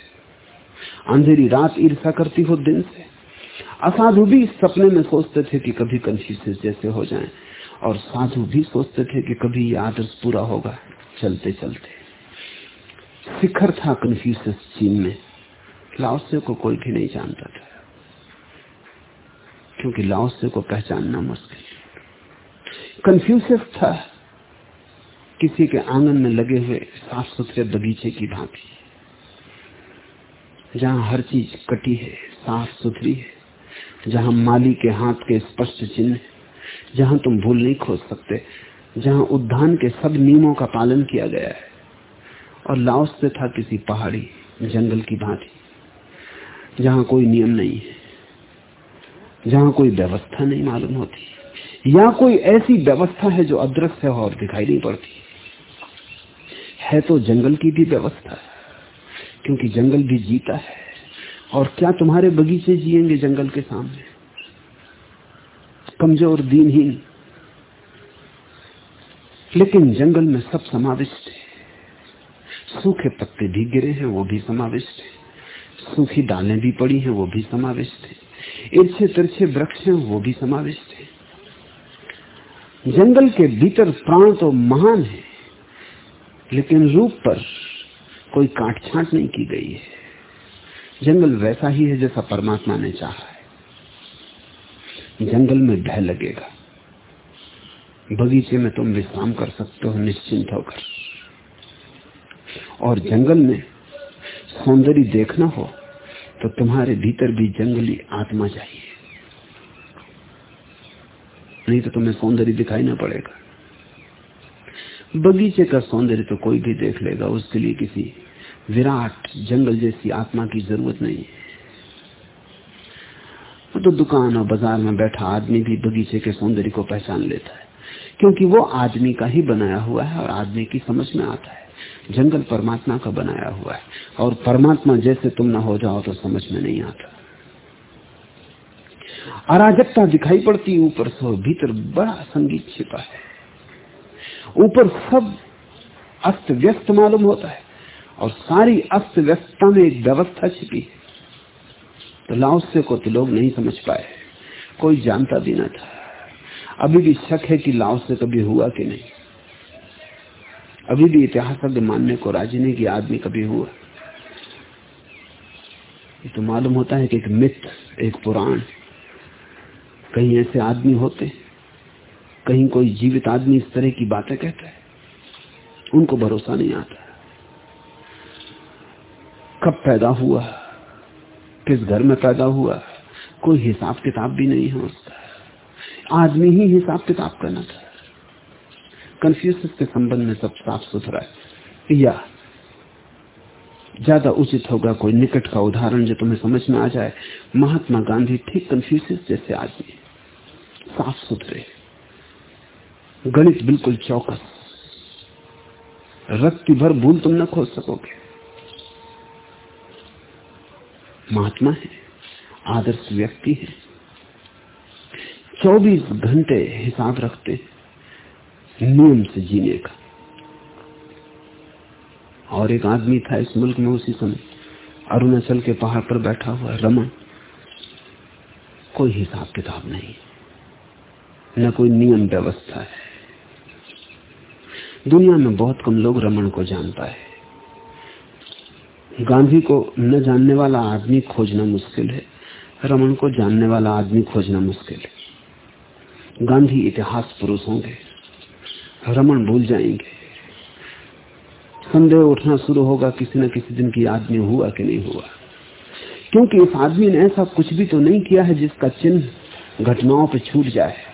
अंधेरी रात ईर्षा करती हो दिन से। असाधु भी सपने में सोचते थे कि कभी कंफ्यूज जैसे हो जाएँ, और साधु भी सोचते थे कि कभी आदर्श पूरा होगा चलते चलते शिखर था कन्फ्यूसियस चीन में। लाओसे को कोई भी नहीं जानता था, क्योंकि लाओसे को पहचानना मुश्किल। कन्फ्यूसियस था। किसी के आँगन में लगे हुए साफ़ सुथरे बगीचे की भांति। जहाँ हर चीज़ कटी है साफ़ सुथरी है, जहाँ माली के हाथ के स्पष्ट चिन्ह जहाँ तुम भूल नहीं खोज सकते, जहाँ उद्यान के सब नियमों का पालन किया गया है, और लाओस से था किसी पहाड़ी, जंगल की भांति, जहाँ कोई नियम नहीं है, जहाँ कोई व्यवस्था नहीं मालूम होती, या कोई ऐसी व्यवस्था है जो अदृश्य है और दिखाई नहीं पड़ती। है तो जंगल की भी व्यवस्था क्योंकि जंगल भी जीता है। और क्या तुम्हारे बगीचे जिएँगे जंगल के सामने? कमज़ोर दीनहीन। लेकिन जंगल में सब समाविष्ट है। सूखे पत्ते भी गिरे हैं, वो भी समाविष्ट है। सूखी डालें भी पड़ी हैं, वो भी समाविष्ट है। इर्छे तिरछे वृक्ष हैं, वो भी समाविष्ट है। जंगल के भीतर प्राण तो महान है। लेकिन रूप पर कोई काट छाट नहीं की गई है। जंगल वैसा ही है जैसा परमात्मा ने चाहा है। जंगल में भय लगेगा। बगीचे में तुम विश्राम कर सकते हो, निश्चिंत होकर। और जंगल में सौंदर्य देखना हो तो तुम्हारे भीतर भी जंगली आत्मा चाहिए। नहीं तो तुम्हें सौंदर्य दिखाई ना पड़ेगा। बगीचे का सौंदर्य तो कोई भी देख लेगा, उसके लिए किसी विराट जंगल जैसी आत्मा की ज़रूरत नहीं है। तो दुकान और बाज़ार में बैठा आदमी भी बगीचे के सौंदर्य को पहचान लेता है, क्योंकि वो आदमी का ही बनाया हुआ है और आदमी की समझ में आता है। जंगल परमात्मा का बनाया हुआ है, और परमात्मा जैसे तुम ना हो जाओ तो समझ में नहीं आता। अराजकता दिखाई पड़ती, ऊपर से भीतर बड़ा संगीत छिपा है। ऊपर सब अस्त व्यस्त मालूम होता है और सारी अस्त व्यस्तता में एक व्यवस्था छिपी है। तो लाओसे को तो लोग नहीं समझ पाए। कोई जानता भी ना था। अभी भी शक है कि लाओसे कभी हुआ कि नहीं। अभी भी इतिहास मानने को राज़ी नहीं कि आदमी कभी हुआ। ये तो मालूम होता है कि एक मित्र, एक पुराण, कहीं ऐसे आदमी होते कहीं कोई जीवित आदमी इस तरह की बातें कहता है? उनको भरोसा नहीं आता। कब पैदा हुआ? किस घर में पैदा हुआ? कोई हिसाब किताब भी नहीं है उसका। आदमी ही हिसाब किताब करना था। कन्फ्यूज़ के संबंध में सब साफ़ सुथरा है। या, ज़्यादा उचित होगा कोई निकट का उदाहरण जो तुम्हें समझ में आ जाए। महात्मा गांधी ठीक कन्फ्यूज़ जैसे आदमी। साफ़ सुथरे। गणित बिल्कुल चौकस। रक्ति भर भूल तुम न खोज सकोगे। महात्मा है, आदर्श व्यक्ति है। 24 घंटे हिसाब रखते, नियम से जीने का। और एक आदमी था इस मुल्क में उसी समय, अरुणाचल के पहाड़ पर बैठा हुआ रमन कोई हिसाब किताब नहीं, न कोई नियम व्यवस्था है। दुनिया में बहुत कम लोग रमन को जानता है। गांधी को न जानने वाला आदमी खोजना मुश्किल है, रमन को जानने वाला आदमी खोजना मुश्किल है। गांधी इतिहास पुरुष होंगे, रमन भूल जाएँगे। संदेह उठना शुरू होगा, किसी न किसी दिन की आदमी हुआ कि नहीं हुआ। क्योंकि इस आदमी ने ऐसा कुछ भी तो नहीं किया है जिसका चिन्ह घटनाओं पर छूट जाए।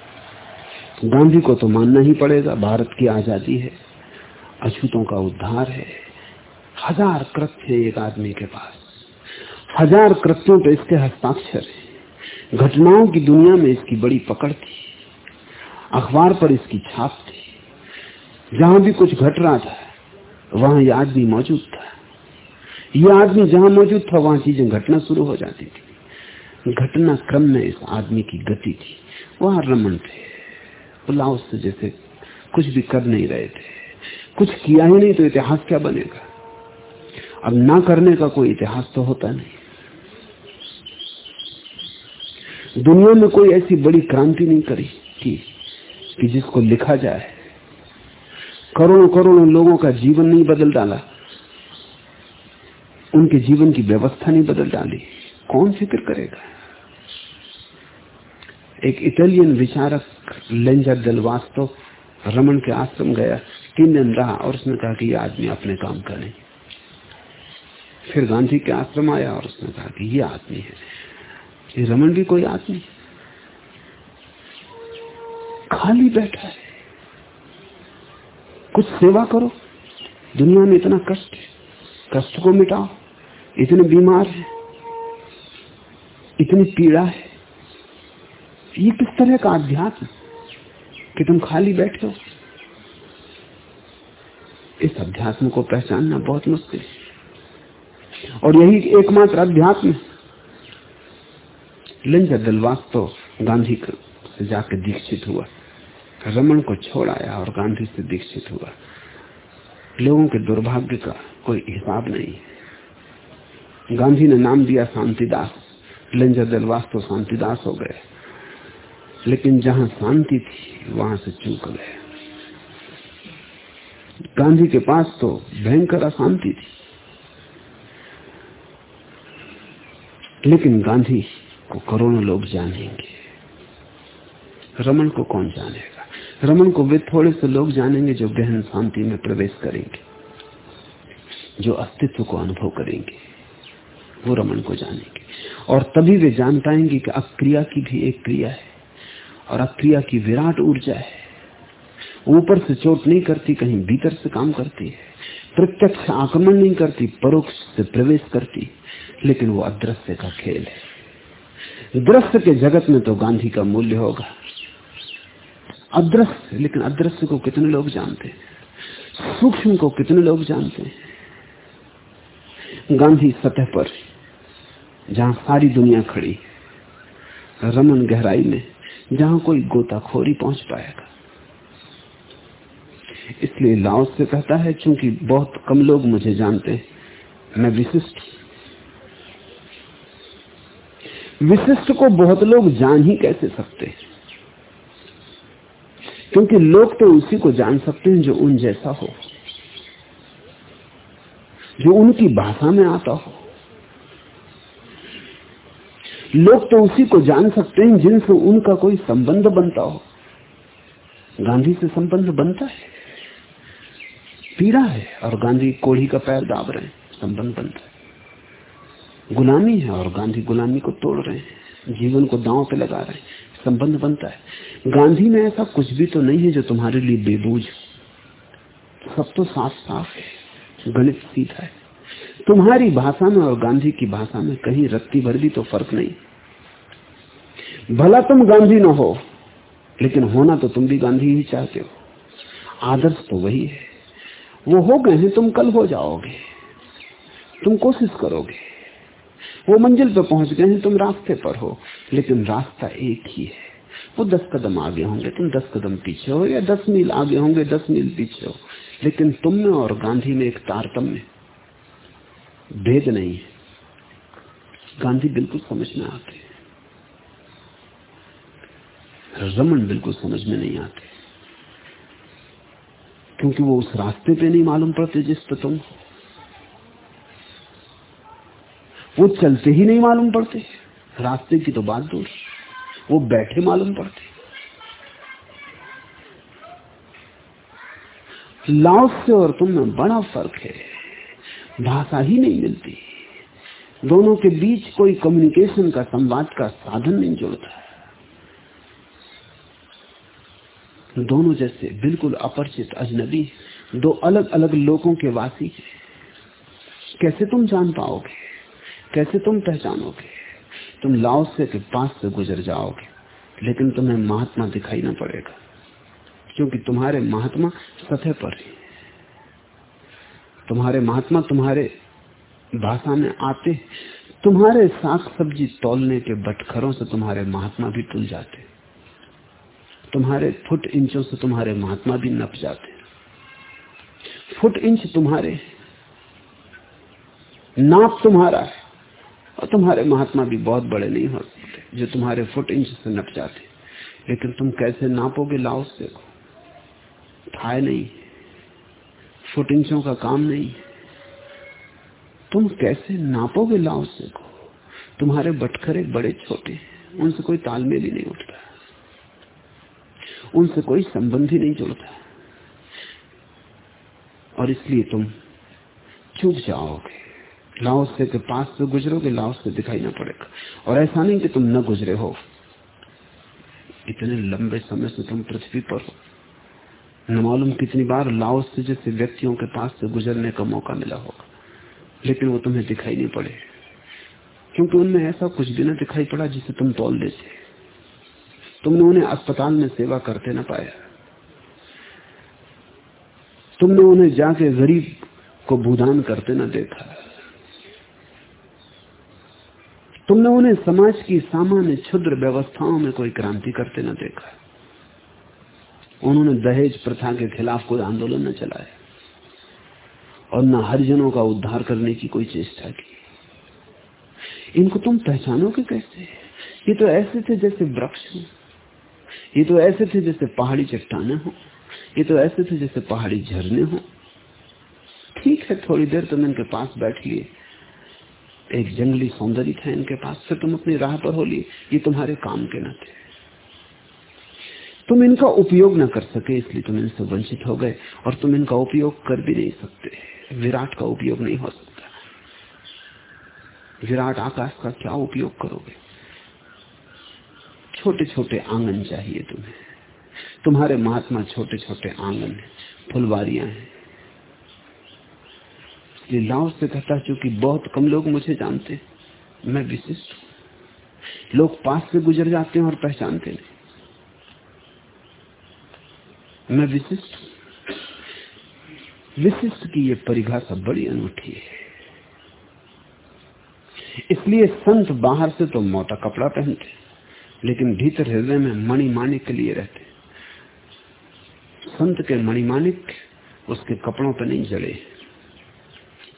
गांधी को तो मानना ही पड़ेगा, भारत की आज़ादी है, अछूतों का उद्धार है। हज़ार कृत्य है एक आदमी के पास। हज़ार कृत्यों पर इसके हस्ताक्षर है। घटनाओं की दुनिया में इसकी बड़ी पकड़ थी। अखबार पर इसकी छाप थी। जहाँ भी कुछ घट रहा था, वहाँ यह आदमी मौजूद था। यह आदमी जहाँ मौजूद था, वहाँ चीज़ें घटना शुरू हो जाती थी। घटना क्रम में इस आदमी की गति थी। वहाँ रमन थे। पुलाव से जैसे कुछ भी कर नहीं रहे थे। कुछ किया ही नहीं तो इतिहास क्या बनेगा? अब ना करने का कोई इतिहास तो होता नहीं। दुनिया में कोई ऐसी बड़ी क्रांति नहीं करी कि, कि जिसको लिखा जाए। करोड़ों करोड़ों लोगों का जीवन नहीं बदल डाला। उनके जीवन की व्यवस्था नहीं बदल डाली। कौन फ़िक्र करेगा? एक इटालियन विचारक लेंजर दिलवास्तो, रमन के आश्रम गया। तीन दिन रहा और उसने कहा कि ये आदमी अपने काम करें फिर गांधी के आश्रम आया और उसने कहा कि ये आदमी है। ये रमन भी कोई आदमी खाली बैठा है। कुछ सेवा करो। दुनिया में इतना कष्ट है। कष्ट को मिटाओ। इतने बीमार है। इतनी पीड़ा है। ये किस तरह का अध्यात्म कि तुम खाली बैठे हो इस अध्यात्म को पहचानना बहुत मुश्किल है। और यही एकमात्र अध्यात्म लिंजर दिलवास तो गांधी से जाकर दीक्षित हुआ। रमन को छोड़ आया और गांधी से दीक्षित हुआ। लोगों के दुर्भाग्य का कोई हिसाब नहीं गांधी ने नाम दिया शांतिदास। लिंजर दलवास तो शांतिदास हो गए। लेकिन जहाँ शांति थी, वहाँ से चूक गए गांधी के पास तो भयंकर अशांति थी। लेकिन गांधी को करोड़ों लोग जानेंगे। रमन को कौन जानेगा? रमन को वे थोड़े से लोग जानेंगे जो गहन शांति में प्रवेश करेंगे, जो अस्तित्व को अनुभव करेंगे। वो रमन को जानेंगे। और तभी वे जान पाएँगे कि अक्रिया की भी एक क्रिया है। और अक्रिया की विराट ऊर्जा है। ऊपर से चोट नहीं करती, कहीं भीतर से काम करती है। प्रत्यक्ष आक्रमण नहीं करती, परोक्ष से प्रवेश करती लेकिन वो अदृश्य का खेल है। दृश्य के जगत में तो गांधी का मूल्य होगा। अदृश्य, लेकिन अदृश्य को कितने लोग जानते हैं? सूक्ष्म को कितने लोग जानते हैं? गांधी सतह पर, जहाँ सारी दुनिया खड़ी रमन गहराई में जहाँ कोई गोताखोरी पहुँच पाएगा। इसलिए लाओस से कहता है क्योंकि बहुत कम लोग मुझे जानते हैं, मैं विशिष्ट विशिष्ट को बहुत लोग जान ही कैसे सकते क्योंकि लोग तो उसी को जान सकते हैं जो उन जैसा हो, जो उनकी भाषा में आता हो। लोग तो उसी को जान सकते हैं जिनसे उनका कोई संबंध बनता हो। गांधी से संबंध बनता है, पीड़ा है, और गांधी कोढ़ी का पैर दाब रहे हैं, संबंध बनता है। गुलामी है, और गांधी गुलामी को तोड़ रहे हैं, जीवन को दांव पे लगा रहे हैं, संबंध बनता है। गांधी में ऐसा कुछ भी तो नहीं है जो तुम्हारे लिए बेबूझ सब तो साफ़ साफ़ है, गणित सीधा है। तुम्हारी भाषा में और गांधी की भाषा में कहीं रत्ती भर भी तो फ़र्क नहीं। भला तुम गांधी ना हो, लेकिन होना तो तुम भी गांधी ही चाहते हो। आदर्श तो वही है। वो हो गए हैं, तुम कल हो जाओगे। तुम कोशिश करोगे। वो मंजिल पर पहुँच गए हैं, तुम रास्ते पर हो। लेकिन रास्ता एक ही है। वो दस कदम आगे होंगे, तुम दस कदम पीछे हो, या दस मील आगे होंगे, दस मील पीछे हो। लेकिन तुम में और गांधी में एक तारतम्य भेद नहीं है। गांधी बिल्कुल समझ में आते रमन बिल्कुल समझ में नहीं आते क्योंकि वो उस रास्ते पे नहीं मालूम पड़ते जिस पे तुम वो चलते ही नहीं मालूम पड़ते। रास्ते की तो बात दूर। वो बैठे मालूम पड़ते। लाओस से और तुम में बड़ा फ़र्क है। भाषा ही नहीं मिलती। दोनों के बीच कोई कम्युनिकेशन का संवाद का साधन नहीं जुड़ता। दोनों जैसे बिल्कुल अपरिचित अजनबी, दो अलग अलग लोगों के वासी कैसे तुम जान पाओगे? कैसे तुम पहचानोगे? तुम लाओसे के पास से गुजर जाओगे, लेकिन तुम्हें महात्मा दिखाई ना पड़ेगा, क्योंकि तुम्हारे महात्मा सतह पर है। तुम्हारे महात्मा तुम्हारे भाषा में आते तुम्हारे साग सब्ज़ी तोलने के बटखरों से तुम्हारे महात्मा भी तुल जाते तुम्हारे फुट इंचों से तुम्हारे महात्मा भी नप जाते फुट इंच तुम्हारे, नाप तुम्हारा है। और तुम्हारे महात्मा भी बहुत बड़े नहीं हो सकते, जो तुम्हारे फुट इंच से नप जाते लेकिन तुम कैसे नापोगे लाओ से को थाय नहीं फुट इंचों का काम नहीं। है तुम कैसे नापोगे लाओ से को? तुम्हारे बटखरे बड़े छोटे उनसे कोई तालमेल ही नहीं उठता। उनसे कोई संबंध ही नहीं जुड़ता। और इसलिए तुम चूक जाओगे। लाओसे के पास से गुजरोगे लाओस से दिखाई ना पड़ेगा। और ऐसा नहीं कि तुम न गुजरे हो। इतने लंबे समय से तुम पृथ्वी पर हो। न मालूम कितनी बार लाओस से जैसे व्यक्तियों के पास से गुजरने का मौका मिला होगा। लेकिन वो तुम्हें दिखाई नहीं पड़े। क्योंकि उनमें ऐसा कुछ भी ना दिखाई पड़ा जिसे तुम तोल देते। तुमने उन्हें अस्पताल में सेवा करते न पाया। तुमने उन्हें जाके गरीब को भूदान करते ना देखा। तुमने उन्हें समाज की सामान्य क्षुद्र व्यवस्थाओं में कोई क्रांति करते ना देखा। उन्होंने दहेज प्रथा के खिलाफ कोई आंदोलन न चलाया। और न हरिजनों का उद्धार करने की कोई चेष्टा की। इनको तुम पहचानोगे कैसे? ये तो ऐसे थे जैसे वृक्ष हो। ये तो ऐसे थे जैसे पहाड़ी चट्टाने हो। ये तो ऐसे थे जैसे पहाड़ी झरने हो। ठीक है, थोड़ी देर तुम इनके पास बैठ लिए एक जंगली सौंदर्य था इनके पास फिर तुम अपनी राह पर हो लिए ये तुम्हारे काम के न थे। तुम इनका उपयोग न कर सके, इसलिए तुम इनसे वंचित हो गए और तुम इनका उपयोग कर भी नहीं सकते। विराट का उपयोग नहीं हो सकता। विराट, आकाश का क्या उपयोग करोगे? छोटे छोटे आँगन चाहिए तुम्हें। तुम्हारे महात्मा छोटे छोटे आँगन है, फुलवारियाँ हैं। लीलाओं से कहता, चूँकि बहुत कम लोग मुझे जानते, मैं विशिष्ट लोग पास से गुजर जाते हैं और पहचानते नहीं। मैं विशिष्ट विशिष्ट की यह परिभाषा बड़ी अनूठी है। इसलिए संत बाहर से तो मोटा कपड़ा पहनते, लेकिन भीतर हृदय में मणिमाणिक के लिए रहते। संत के मणिमानिक उसके कपड़ों पर नहीं जड़े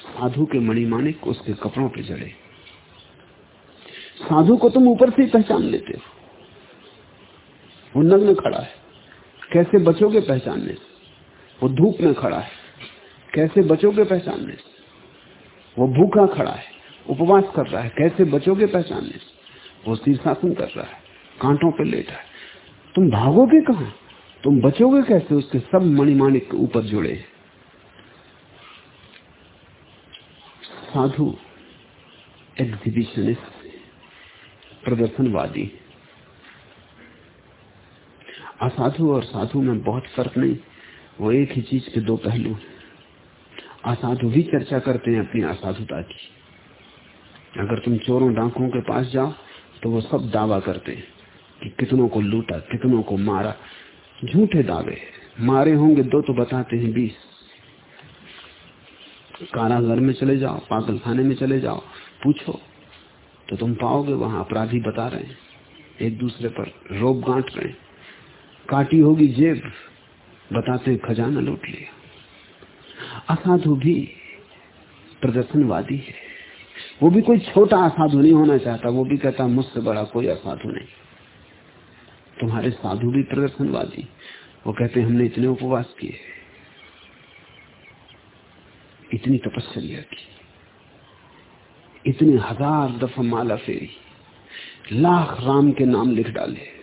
साधु के मणिमानिक उसके कपड़ों पर जड़े साधु को तुम ऊपर से पहचान लेते हो। वो नग्न खड़ा है। कैसे बचोगे पहचानने? वो धूप में खड़ा है। कैसे बचोगे पहचानने? वो भूखा खड़ा है। उपवास कर रहा है। कैसे बचोगे पहचानने? वो शीर्षासन कर रहा है। कांटों पे लेटा है। तुम भागोगे कहा? तुम बचोगे कैसे? उसके सब मणिमाणिक ऊपर जुड़े हैं। साधु एग्जीबिशनिस्ट प्रदर्शनवादी। असाधु और साधु में बहुत फ़र्क नहीं। वो एक ही चीज़ के दो पहलू हैं। असाधु भी चर्चा करते हैं अपनी असाधुता की। अगर तुम चोरों डाकुओं के पास जाओ तो वो सब दावा करते हैं कि कितनों को लूटा, कितनों को मारा। झूठे दावे मारे होंगे दो तो बताते हैं बीस। कारागार में चले जाओ पागल खाने में चले जाओ, पूछो तो तुम पाओगे वहाँ अपराधी बता रहे हैं। एक दूसरे पर रोब गांठ रहे काटी होगी जेब, बताते खजाना लूट लिया। असाधु भी प्रदर्शनवादी है। वो भी कोई छोटा असाधु नहीं होना चाहता, वो भी कहता, मुझसे बड़ा कोई असाधु नहीं। तुम्हारे साधु भी प्रदर्शनवादी। वो कहते, हमने इतने उपवास किए, इतनी तपस्या की, इतने हज़ार दफ़ा माला फेरी, लाख राम के नाम लिख डाले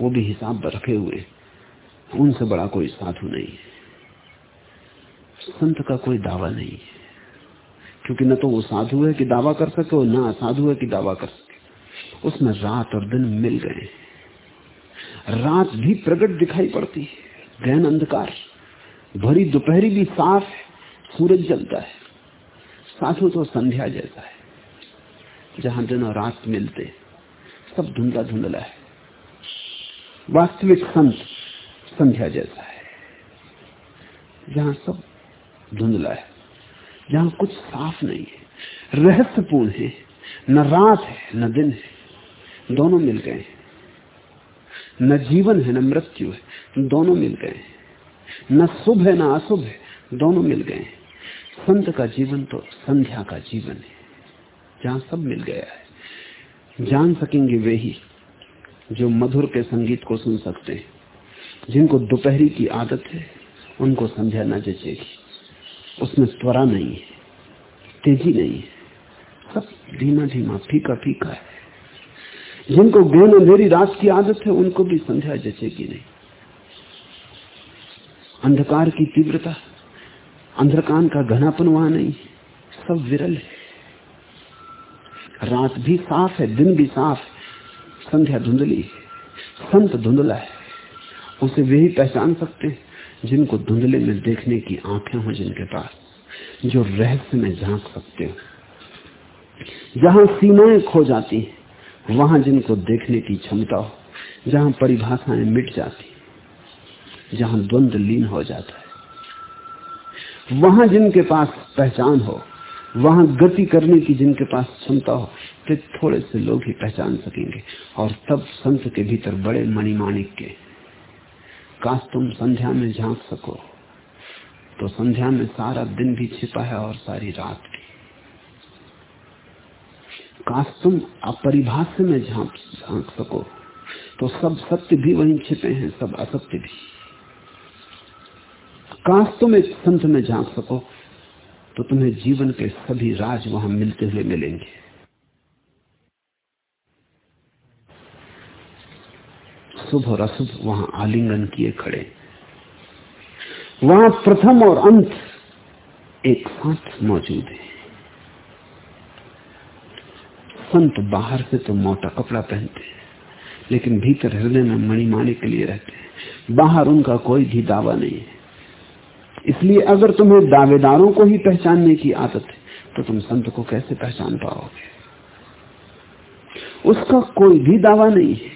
वो भी हिसाब रखे हुए। उनसे बड़ा कोई साधु नहीं। है संत का कोई दावा नहीं। है क्योंकि न तो वो साधु है कि दावा कर सके और न असाधु है कि दावा कर सके। उसमें रात और दिन मिल गए। रात भी प्रकट दिखाई पड़ती है। गहन अंधकार। भरी दोपहरी भी साफ़ है। सूरज जलता है। साधु तो संध्या जैसा है। जहाँ दिन और रात मिलते सब धुंधला धुंधला है। वास्तविक संत संध्या जैसा है। जहाँ सब धुंधला है, जहाँ कुछ साफ़ नहीं है, रहस्यपूर्ण है, न रात है, न दिन है, दोनों मिल गए न जीवन है, न मृत्यु है, दोनों मिल गए हैं। न शुभ है, न अशुभ है, दोनों मिल गए हैं। संत का जीवन तो संध्या का जीवन है, जहाँ सब मिल गया है। जान सकेंगे वे ही जो मधुर के संगीत को सुन सकते हैं, जिनको दोपहरी की आदत है, उनको संध्या न जचेगी। उसमें त्वरा नहीं है, तेज़ी नहीं है, सब धीमा धीमा फीका फीका है। जिनको गहन अंधेरी रात की आदत है, उनको भी संध्या जचेगी नहीं। अंधकार की तीव्रता, अंधकार का घनापन वहाँ नहीं सब विरल है। रात भी साफ़ है, दिन भी साफ़ संध्या धुंधली है। संत धुंधला है। उसे वे ही पहचान सकते हैं, जिनको धुंधले में देखने की आँखें हो जिनके पास, जो रहस्य में झाँक सकते हो। जहाँ सीमाएँ खो जाती हैं, वहाँ जिनको देखने की क्षमता हो, जहाँ परिभाषाएँ मिट जाती जहाँ द्वंद लीन हो जाता है। वहाँ जिनके पास पहचान हो, वहाँ गति करने की जिनके पास क्षमता हो तो थोड़े से लोग ही पहचान सकेंगे। और तब संत के भीतर बड़े मणिमाणिक के। काश तुम संध्या में झाँक सको तो संध्या में सारा दिन भी छिपा है और सारी रात भी। काश तुम अपरिभाष्य में झाँक झाँक सको तो सब सत्य भी वहीं छिपे हैं, सब असत्य भी। काश तुम एक संत में झाँक सको तो तुम्हें जीवन के सभी राज वहाँ मिलते हुए मिलेंगे। शुभ और अशुभ वहाँ आलिंगन किए खड़े। वहाँ प्रथम और अंत एक साथ मौजूद है। संत बाहर से तो मोटा कपड़ा पहनते हैं, लेकिन भीतर हृदय में मणिमाने के लिए रहते हैं। बाहर उनका कोई भी दावा नहीं है। इसलिए अगर तुम्हें दावेदारों को ही पहचानने की आदत है तो तुम संत को कैसे पहचान पाओगे? उसका कोई भी दावा नहीं है।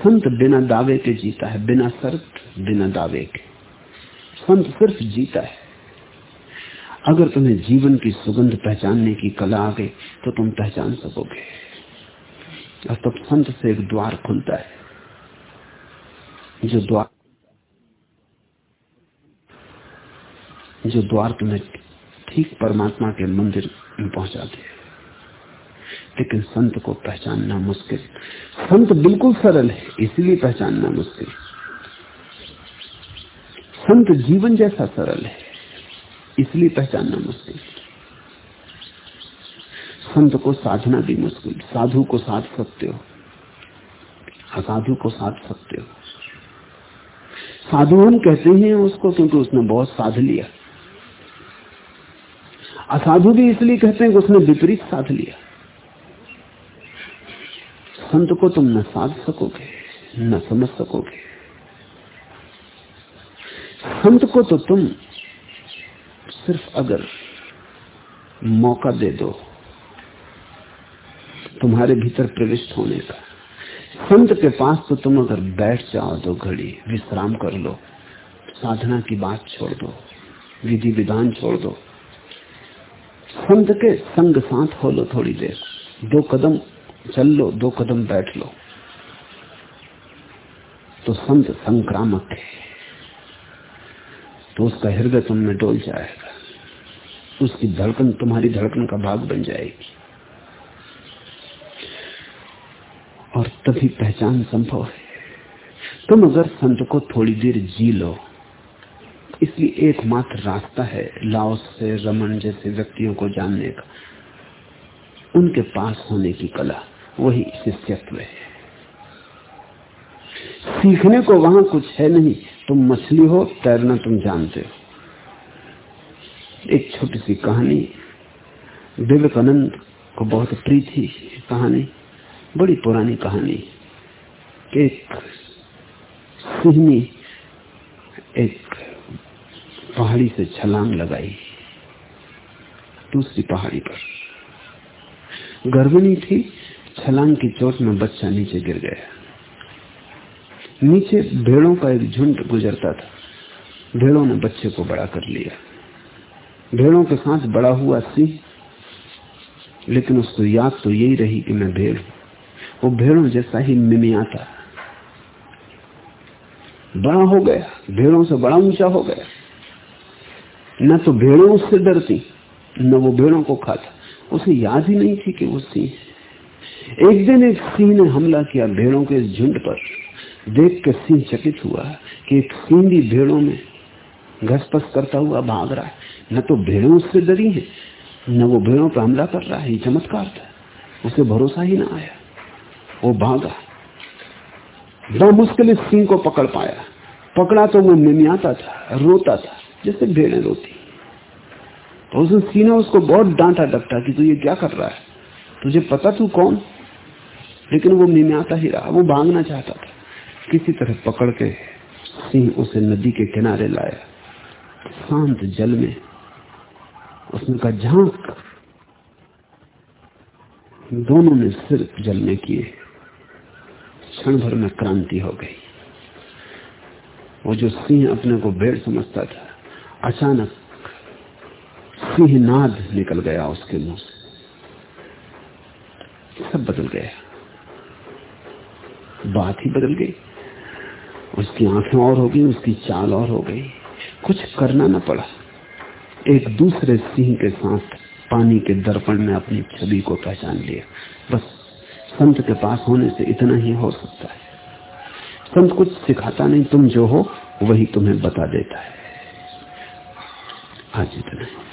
संत बिना दावे के जीता है, बिना शर्त, बिना दावे के। संत सिर्फ़ जीता है। अगर तुम्हें जीवन की सुगंध पहचानने की कला आ गई तो तुम पहचान सकोगे। और तब संत से एक द्वार खुलता है, जो द्वार जो द्वार तुम्हें ठीक परमात्मा के मंदिर में पहुँचा दे लेकिन संत को पहचानना मुश्किल। संत बिल्कुल सरल है, इसलिए पहचानना मुश्किल। संत जीवन जैसा सरल है, इसलिए पहचानना मुश्किल। संत को साधना भी मुश्किल। साधु को साध सकते हो। असाधु को साध सकते हो। साधु हम कहते हैं उसको क्योंकि उसने बहुत साध लिया। असाधु भी इसलिए कहते हैं कि उसने विपरीत साध लिया। संत को तुम न साध सकोगे, न समझ सकोगे। संत को तो तुम सिर्फ़ अगर मौका दे दो, तुम्हारे भीतर प्रविष्ट होने का। संत के पास तो तुम अगर बैठ जाओ, दो घड़ी विश्राम कर लो, साधना की बात छोड़ दो, विधि विधान छोड़ दो। संत के संग साथ हो लो थोड़ी देर, दो कदम चल लो दो कदम बैठ लो। तो संत संक्रामक है। तो उसका हृदय तुम में डोल जाएगा। उसकी धड़कन, तुम्हारी धड़कन का भाग बन जाएगी। और तभी पहचान संभव है। तुम अगर संत को थोड़ी देर जी लो, इसलिए एकमात्र रास्ता है लाओस से, रमन जैसे व्यक्तियों को जानने का, उनके पास होने की कला। वही शिष्यत्व है। सीखने को वहाँ कुछ है नहीं। तुम मछली हो, तैरना तुम जानते हो। एक छोटी सी कहानी। विवेकानंद को बहुत प्रिय थी कहानी। बड़ी पुरानी कहानी। एक सिहनी एक पहाड़ी से छलांग लगाई। दूसरी पहाड़ी पर गर्भिणी थी। छलांग की चोट में बच्चा नीचे गिर गया। नीचे भेड़ों का एक झुंड गुजरता था। भेड़ों ने बच्चे को बड़ा कर लिया। भेड़ों के साथ बड़ा हुआ सिंह, लेकिन उसको याद तो यही रही कि मैं भेड़ वो भेड़ों जैसा ही मिमियाता। बड़ा हो गया। भेड़ों से बड़ा ऊँचा हो गया। न तो भेड़ों उससे डरती, न वो भेड़ों को खाता। उसे याद ही नहीं थी कि वो सिंह एक दिन एक सिंह ने हमला किया भेड़ों के झुंड पर। देख के सिंह चकित हुआ कि एक सिंह भी भेड़ों में घसपस करता हुआ भाग रहा है। न तो भेड़ों उससे डरी है, न वो भेड़ों पर हमला कर रहा है। चमत्कार था। उसे भरोसा ही ना आया। वो भागा। बड़ा मुश्किल सिंह को पकड़ पाया। पकड़ा तो वो मिमियाता था, रोता था, जैसे भेड़े रोती। तो उसने सीना उसको बहुत डांटा डपटा कि तू ये क्या कर रहा है? तुझे पता तू कौन? लेकिन वो मिमियाता ही रहा, वो भागना चाहता था। किसी तरह पकड़ के सिंह उसे नदी के किनारे लाया। शांत जल में उसने कहा, झाँक। दोनों ने सिर जल में किए। क्षण भर में क्रांति हो गई। वो जो सिंह अपने को भेड़ समझता था, अचानक सिंह नाद निकल गया उसके मुँह से। सब बदल गया बात ही बदल गई। उसकी आँखें और हो गई, उसकी चाल और हो गई। कुछ करना न पड़ा। एक दूसरे सिंह के साथ पानी के दर्पण में अपनी छवि को पहचान लिया। बस संत के पास होने से इतना ही हो सकता है। संत कुछ सिखाता नहीं, तुम जो हो, वही तुम्हें बता देता है। आज इतना है।